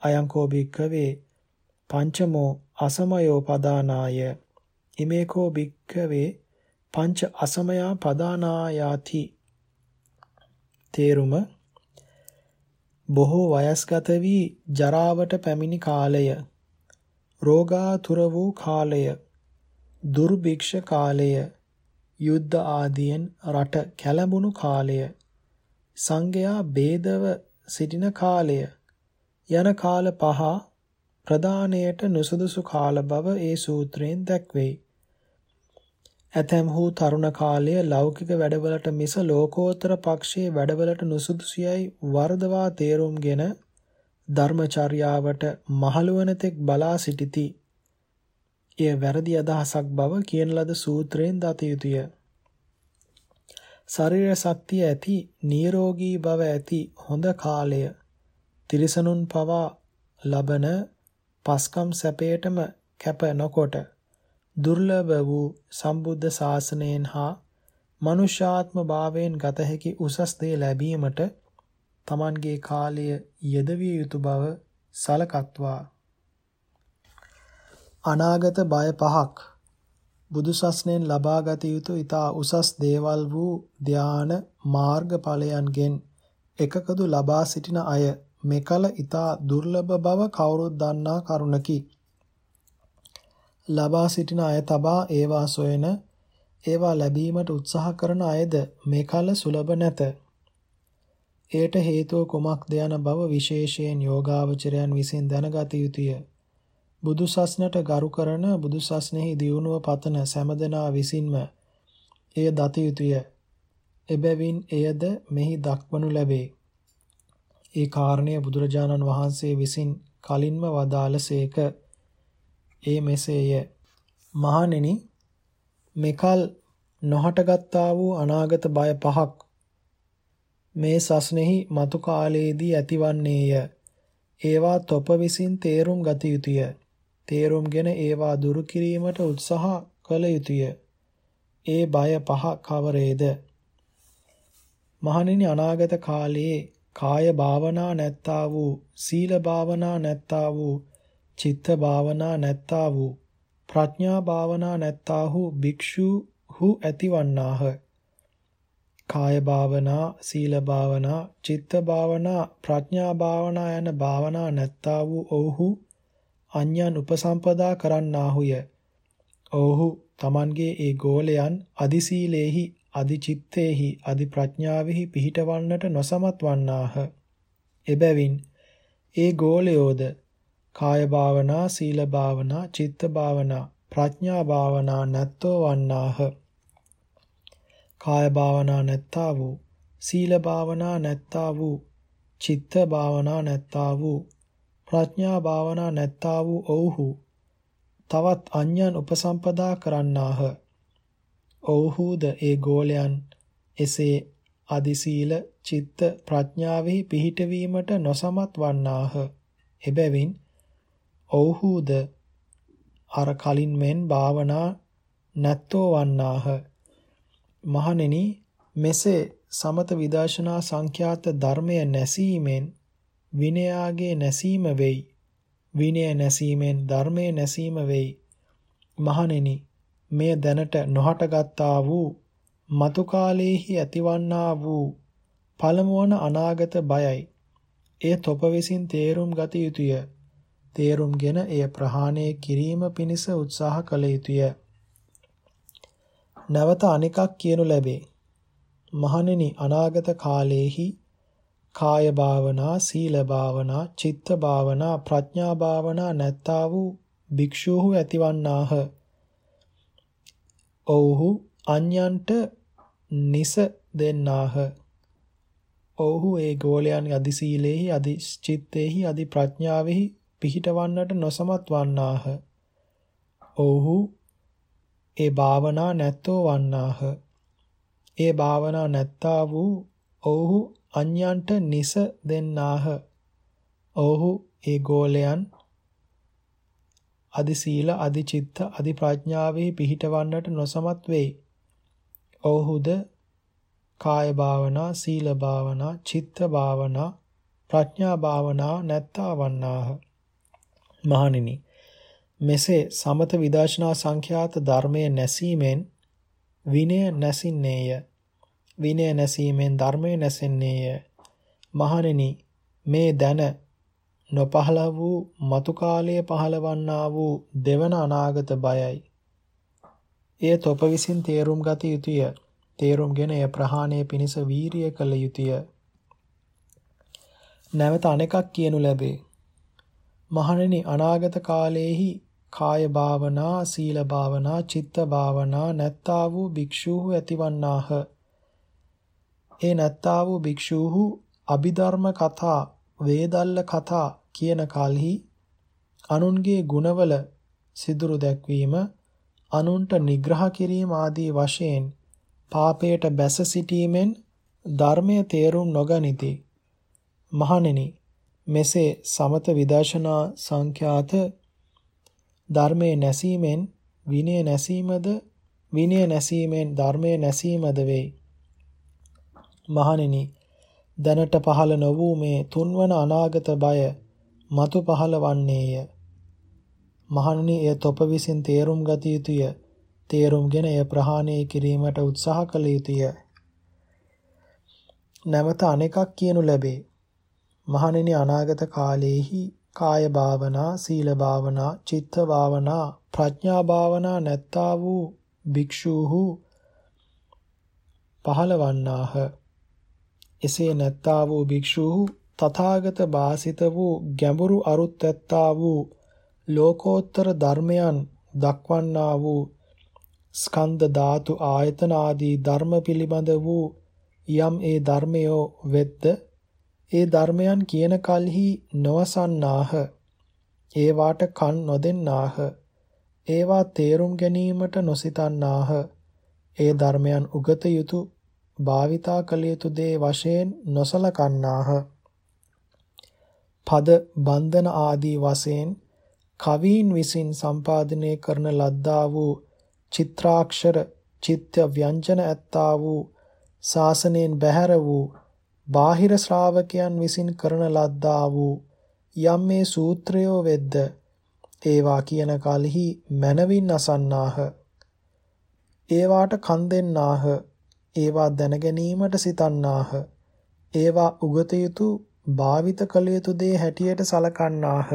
අයං කෝ භික්ඛවේ පංචමෝ අසමයෝ පදානාය ඉමේ කෝ භික්ඛවේ පංච අසමයා පදානායාති. තේරුම බොහෝ වයස්ගත වී ජරාවට පැමිණි කාලය. රෝගාතුර වූ කාලය. දුර්භික්ෂ කාලය. යුද්ධ ආදියෙන් රට කැළඹුණු කාලය. සංඝයා ભેදව සිටින කාලය. යන කාල පහ ප්‍රදානයට නුසුදුසු කාල බව ඒ සූත්‍රයෙන් දැක්වෙයි. ඇතැම්හු තරුණ කාලය ලෞකික වැඩවලට මිස ලෝකෝත්තර පක්ෂයේ වැඩවලට නුසුදුසුයයි වර්ධවා තේරුම්ගෙන ධර්මචර්යාවට මහලුවන තෙක් බලා සිටිති. එය වැරදි අදහසක් බව කියන ලද සූත්‍රයෙන් දත යුතුය. ශරීර ශක්තිය ඇති නිරෝගී බව ඇති හොඳ කාලය තිරිසනුන් පවා ලබන පස්කම් සැපයටම කැප නොකොට දුර්ලභ වූ සම්බුද්ධ ශාසනයෙන් හා මනුෂ්‍යාත්ම භාවයෙන් ගත හැකි උසස් දේ ලැබීමට Tamanගේ කාලය යෙදවිය යුතු බව සලකත්වා අනාගත බය පහක් බුදුසස්නෙන් ලබාගත යුතු ඊතා උසස් දේවල් වූ ධාන මාර්ගඵලයන්ගෙන් එකකදු ලබා සිටින අය මෙකල ඊතා දුර්ලභ බව කවුරුත් දන්නා කරුණකි. ලබා සිටින අය තබා ඒවා සොයන ඒවා ලැබීමට උත්සාහ කරන අයද මෙකල සුලභ නැත. එයට හේතුව කුමක්ද යන බව විශේෂයෙන් යෝගාවචරයන් විසින් දැනගත යුතුය. බුදු සස්නට ගරු කරන බුදු සස්නෙහි දියුණුව පතන සෑමදෙනා විසින්ම එය දත යුතුය. එබැවින් එයද මෙහි දක්වනු ලැබේ. ඒ කාරණය බුදුරජාණන් වහන්සේ විසින් කලින්ම වදාළසේක. ඒ මෙසේය. මහණෙනි මෙකල් නොහටගත්තා වූ අනාගත බය පහක් මේ සස්නෙහි මතු කාලයේදී ඇතිවන්නේය. ඒවා තොප විසින් තේරුම් ගත යුතුය. තේරුම්ගෙන ඒවා දුරු කිරීමට උත්සාහ කළ යුතුය. ඒ බය පහ කවරේද? මහණෙනි අනාගත කාලයේ කාය භාවනා නැත්තා වූ සීල භාවනා නැත්තා වූ චිත්ත භාවනා නැත්තා වූ ප්‍රඥා භාවනා නැත්තා වූ භික්ෂු හු ඇතිවන්නාහ. කාය භාවනා, සීල භාවනා, චිත්ත භාවනා, ප්‍රඥා භාවනා යන භාවනා නැත්තා වූ ඔව්හු අඤ්ඤන් උපසම්පදා කරන්නාහුය. ඔව්හු Tamanගේ ඒ ගෝලයන් අදි සීලේහි, අදි චිත්තේහි, අදි ප්‍රඥාවෙහි පිහිටවන්නට නොසමත් වන්නාහ. එබැවින් ඒ ගෝලයෝද කාය භාවනා, සීල භාවනා, චිත්ත භාවනා, ප්‍රඥා භාවනා නැත්තෝ වන්නාහ. කාය භාවනා නැත්තා වූ, සීල භාවනා නැත්තා වූ, චිත්ත භාවනා නැත්තා වූ, ප්‍රඥා භාවනා නැත්තා වූ ඔව්හු තවත් අඤ්ඤන් උපසම්පදා කරන්නාහ. ඔව්හුද ඒ ගෝලයන් එසේ අදි සීල චිත්ත ප්‍රඥාවෙහි පිහිටවීමට නොසමත් වන්නාහ. එබැවින් ඔව්හුද අර කලින් මෙන් භාවනා නැත්තෝ වන්නාහ. මහණෙනි මෙසේ සමත විදර්ශනා සංඛ්‍යාත ධර්මය නැසීමෙන් විනයාගේ නැසීම වෙයි. විනය නැසීමෙන් ධර්මයේ නැසීම වෙයි. මහණෙනි මෙය දැනට නොහටගත්තා වූ මතු කාලයේහි ඇතිවන්නා වූ පළමුවන අනාගත බයයි. එය තොප විසින් තේරුම් ගත යුතුය. තේරුම්ගෙන එය ප්‍රහාණය කිරීම පිණිස උත්සාහ කළ යුතුය. නැවත අනිකක් කියනු ලැබේ. මහණෙනි අනාගත කාලයේහි කාය භාවනා, සීල භාවනා, චිත්ත භාවනා, ප්‍රඥා භාවනා නැත්තා වූ භික්ෂූහු ඇතිවන්නාහ. ඔව්හු අන්‍යන්ට නිස දෙන්නාහ. ඔව්හු ඒ ගෝලයන් අදි සීලේහි, අදි චිත්තේහි, අදි ප්‍රඥාවෙහි පිහිටවන්නට නොසමත් වන්නාහ. ඔව්හු ඒ භාවනා නැත්තෝ වන්නාහ. ඒ භාවනා නැත්තා වූ ඔව්හු අන්‍යයන්ට නිස දෙන්නාහ. ඔව්හු ඒ ගෝලයන් අදි සීල අදි චිත්ත අදි ප්‍රඥාවෙහි පිහිටවන්නට නොසමත් වෙයි. ඔව්හුද කාය භාවනා සීල භාවනා චිත්ත භාවනා ප්‍රඥා භාවනා නැත්තා වන්නාහ. මහණෙනි මෙසේ සමත විදර්ශනා සංඛ්‍යාත ධර්මයේ නැසීමෙන් විනය නැසින්නේය. විනය නැසීමෙන් ධර්මය නැසෙන්නේය. මහණෙනි මේ දැන නොපහළ වූ මතු කාලයේ පහළවන්නා වූ දෙවන අනාගත බයයි. එය තොප විසින් තේරුම් ගත යුතුය. තේරුම්ගෙන එය ප්‍රහාණය පිණිස වීරිය කළ යුතුය. නැවත අනෙකක් කියනු ලැබේ. මහණෙනි අනාගත කාලයේහි කාය භාවනා, සීල භාවනා, චිත්ත භාවනා නැත්තා වූ භික්ෂූහු ඇතිවන්නාහ. ඒ නැත්තා වූ භික්ෂූහු අභිධර්ම කතා, වේදල්ල කතා කියන කල්හි අනුන්ගේ ගුණවල සිදුරු දැක්වීම, අනුන්ට නිග්‍රහ කිරීම ආදී වශයෙන් පාපයට බැස සිටීමෙන් ධර්මය තේරුම් නොගනිති. මහණෙනි මෙසේ සමත විදර්ශනා සංඛ්‍යාත ධර්මයේ නැසීමෙන් විනය නැසීමද විනය නැසීමෙන් ධර්මයේ නැසීමද වෙයි. මහණෙනි දැනට පහළ නො වූ මේ තුන්වන අනාගත බය මතු පහළ වන්නේය. මහණෙනි එය තොප විසින් තේරුම් ගත යුතුය. තේරුම්ගෙන එය ප්‍රහාණය කිරීමට උත්සාහ කළ යුතුය. නැවත අනෙකක් කියනු ලැබේ. මහණෙනි අනාගත කාලයේහි කාය භාවනා, සීල භාවනා, චිත්ත භාවනා, ප්‍රඥා භාවනා නැත්තා වූ භික්ෂූහු පහළවන්නාහ. එසේ නැත්තා වූ භික්ෂූහු තථාගත වාසිත වූ ගැඹුරු අරුත් ඇත්තා වූ ලෝකෝත්තර ධර්මයන් දක්වන්නා වූ ස්කන්ධ ධාතු ආයතන ආදී ධර්ම පිළිබඳ වූ යම් ඒ ධර්මයෝ වෙද්ද ඒ ධර්මයන් කියන කල්හි නොවසන්නාහ. ඒවාට කන් නොදෙන්නාහ. ඒවා තේරුම් ගැනීමට නොසිතන්නාහ. ඒ ධර්මයන් උගත යුතු භාවිතා කළ යුතු දේ වශයෙන් නොසලකන්නාහ. පද බන්ධන ආදී වශයෙන් කවීන් විසින් සම්පාදනය කරන ලද්දා වූ චිත්‍රාක්ෂර චිත්‍ය ව්‍යංජන ඇත්තා වූ ශාසනයෙන් බැහැර වූ බාහිර ශ්‍රාවකයන් විසින් කරන ලද්දා වූ යම් මේ සූත්‍රයෝ වෙද්ද ඒවා කියන කලෙහි මනවින් අසන්නාහ. ඒවාට කන් දෙන්නාහ. ඒවා දැන ගැනීමට සිතන්නාහ. ඒවා උගත යුතු භාවිත කළ යුතු දේ හැටියට සලකන්නාහ.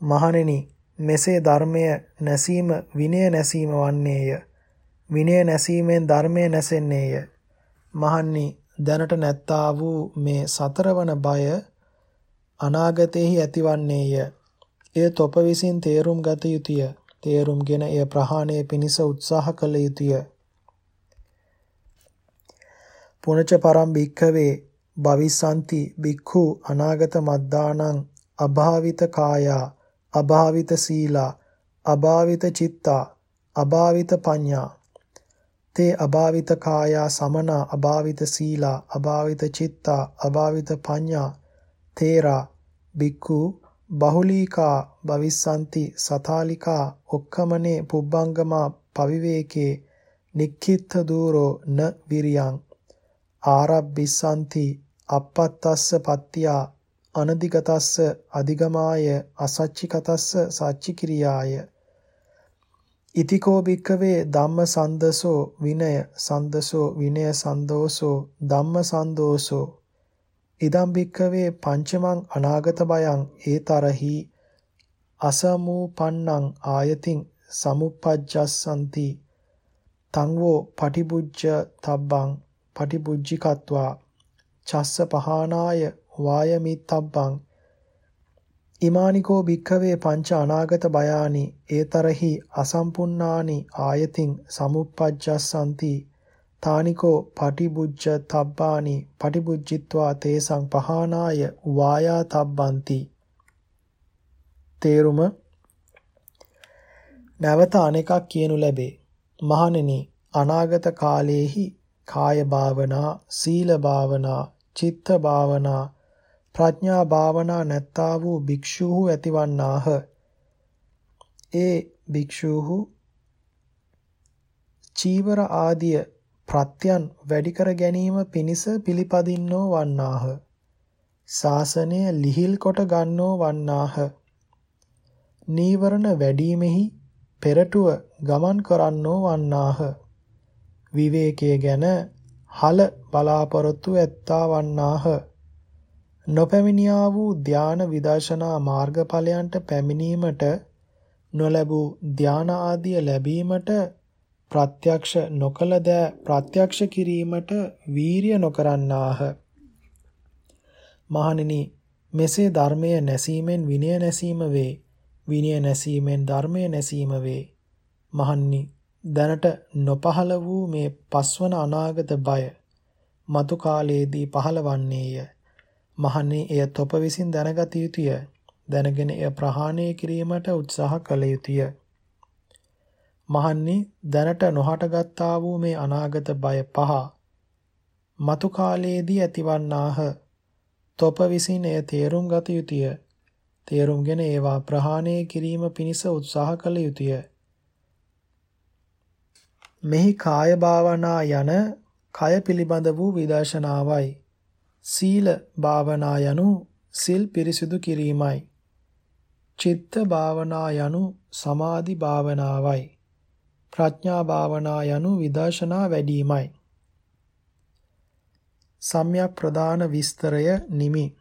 මහණෙනි මෙසේ ධර්මය නැසීම විනය නැසීම වන්නේය. විනය නැසීමෙන් ධර්මය නැසෙන්නේය. මහන්නි දැනට නැත්තා වූ මේ සතරවන බය අනාගතයේහි ඇතිවන්නේය. එය තොප විසින් තේරුම් ගත යුතුය. තේරුම්ගෙන එය ප්‍රහාණය පිණිස උත්සාහ කළ යුතුය. පුනච පරම් භික්ඛවේ භවිසanti බික්ඛු අනාගත මද්දානං අභාවිත කායා අභාවිත සීලා අභාවිත චිත්තා අභාවිත පඤ්ඤා තේ අභාවිත කායා සමනා අභාවිත සීලා අභාවිත චිත්තා අභාවිත පඤ්ඤා තේරා බික්ඛු බහුලීකා භවිස්සanti සතාලිකා ඔක්කමනේ පුබ්බංගමා පවිවේකේ නික්ඛිත්ත දූරෝ න විරියං ආරබ්බිස්සanti අපත්තස්ස පත්තියා අනදිගතස්ස අධිගමාය අසච්චිකතස්ස සච්චිකිරියාය ඉතිකෝ භික්කවේ ධම්ම සන්දසෝ විනය සන්දසෝ විනය සන්දෝසෝ ධම්ම සන්දෝසෝ. ඉදම් භික්කවේ පංචමං අනාගත බයං ඒතරහි අසමූපන්නං ආයතින් සමුප්පජ්ජස්සanti තංවෝ පටිබුජ්ජ තබ්බං පටිබුජ්ජිකත්වා චස්ස පහනාය වායමිත්තබ්බං ඉමානිකෝ භික්ඛවේ පංච අනාගත බයානි ඒතරහි අසම්පුන්නානි ආයතින් සමුප්පජ්ජස්සanti තානිකෝ පටිබුජ්ජ තබ්බානි පටිබුජ්ජිත්වා තේසං පහනාය වායා තබ්බಂತಿ. තේරුම? නැවත අනෙකක් කියනු ලැබේ. මහණෙනි අනාගත කාලයේහි කාය භාවනා සීල භාවනා චිත්ත භාවනා ප්‍රඥා භාවනා නැත්තා වූ භික්ෂූහු ඇතිවන්නාහ. ඒ භික්ෂූහු චීවර ආදිය ප්‍රත්‍යයන් වැඩි කර ගැනීම පිණිස පිළිපදින්නෝ වන්නාහ. ශාසනය ලිහිල් කොට ගන්නෝ වන්නාහ. නීවරණ වැඩිමෙහි පෙරටුව ගමන් කරන්නෝ වන්නාහ. විවේකයේ ගැන හල බලාපොරොත්තු ඇත්තා වන්නාහ. නොපැමිණියා වූ ධාන විදර්ශනා මාර්ගඵලයන්ට පැමිණීමට නොලැබූ ධාන ආදිය ලැබීමට ප්‍රත්‍යක්ෂ නොකල ද ප්‍රත්‍යක්ෂ කිරීමට වීරිය නොකරන්නාහ. මහණෙනි මෙසේ ධර්මය නැසීමෙන් විනය නැසීම වේ. විනය නැසීමෙන් ධර්මය නැසීම වේ. මහන්නි දැනට නොපහළ වූ මේ පස්වන අනාගත බය මතු කාලයේදී පහළවන්නේය. මහන්නේ එය තොප විසින් දැනගත යුතුය. දැනගෙන එය ප්‍රහාණය කිරීමට උත්සාහ කළ යුතුය. මහන්නේ දැනට නොහටගත්තා වූ මේ අනාගත බය පහ මතු කාලයේදී ඇතිවන්නාහ. තොප විසින් එය තේරුම් ගත යුතුය. තේරුම්ගෙන ඒවා ප්‍රහාණය කිරීම පිණිස උත්සාහ කළ යුතුය. මෙහි කාය භාවනා යන කය පිළිබඳ වූ විදර්ශනාවයි. සීල භාවනා යනු සිල් පිරිසිදු කිරීමයි. චිත්ත භාවනා යනු සමාධි භාවනාවයි. ප්‍රඥා භාවනා යනු විදර්ශනා වැඩිමයි. සම්‍යක් ප්‍රදාන විස්තරය නිමි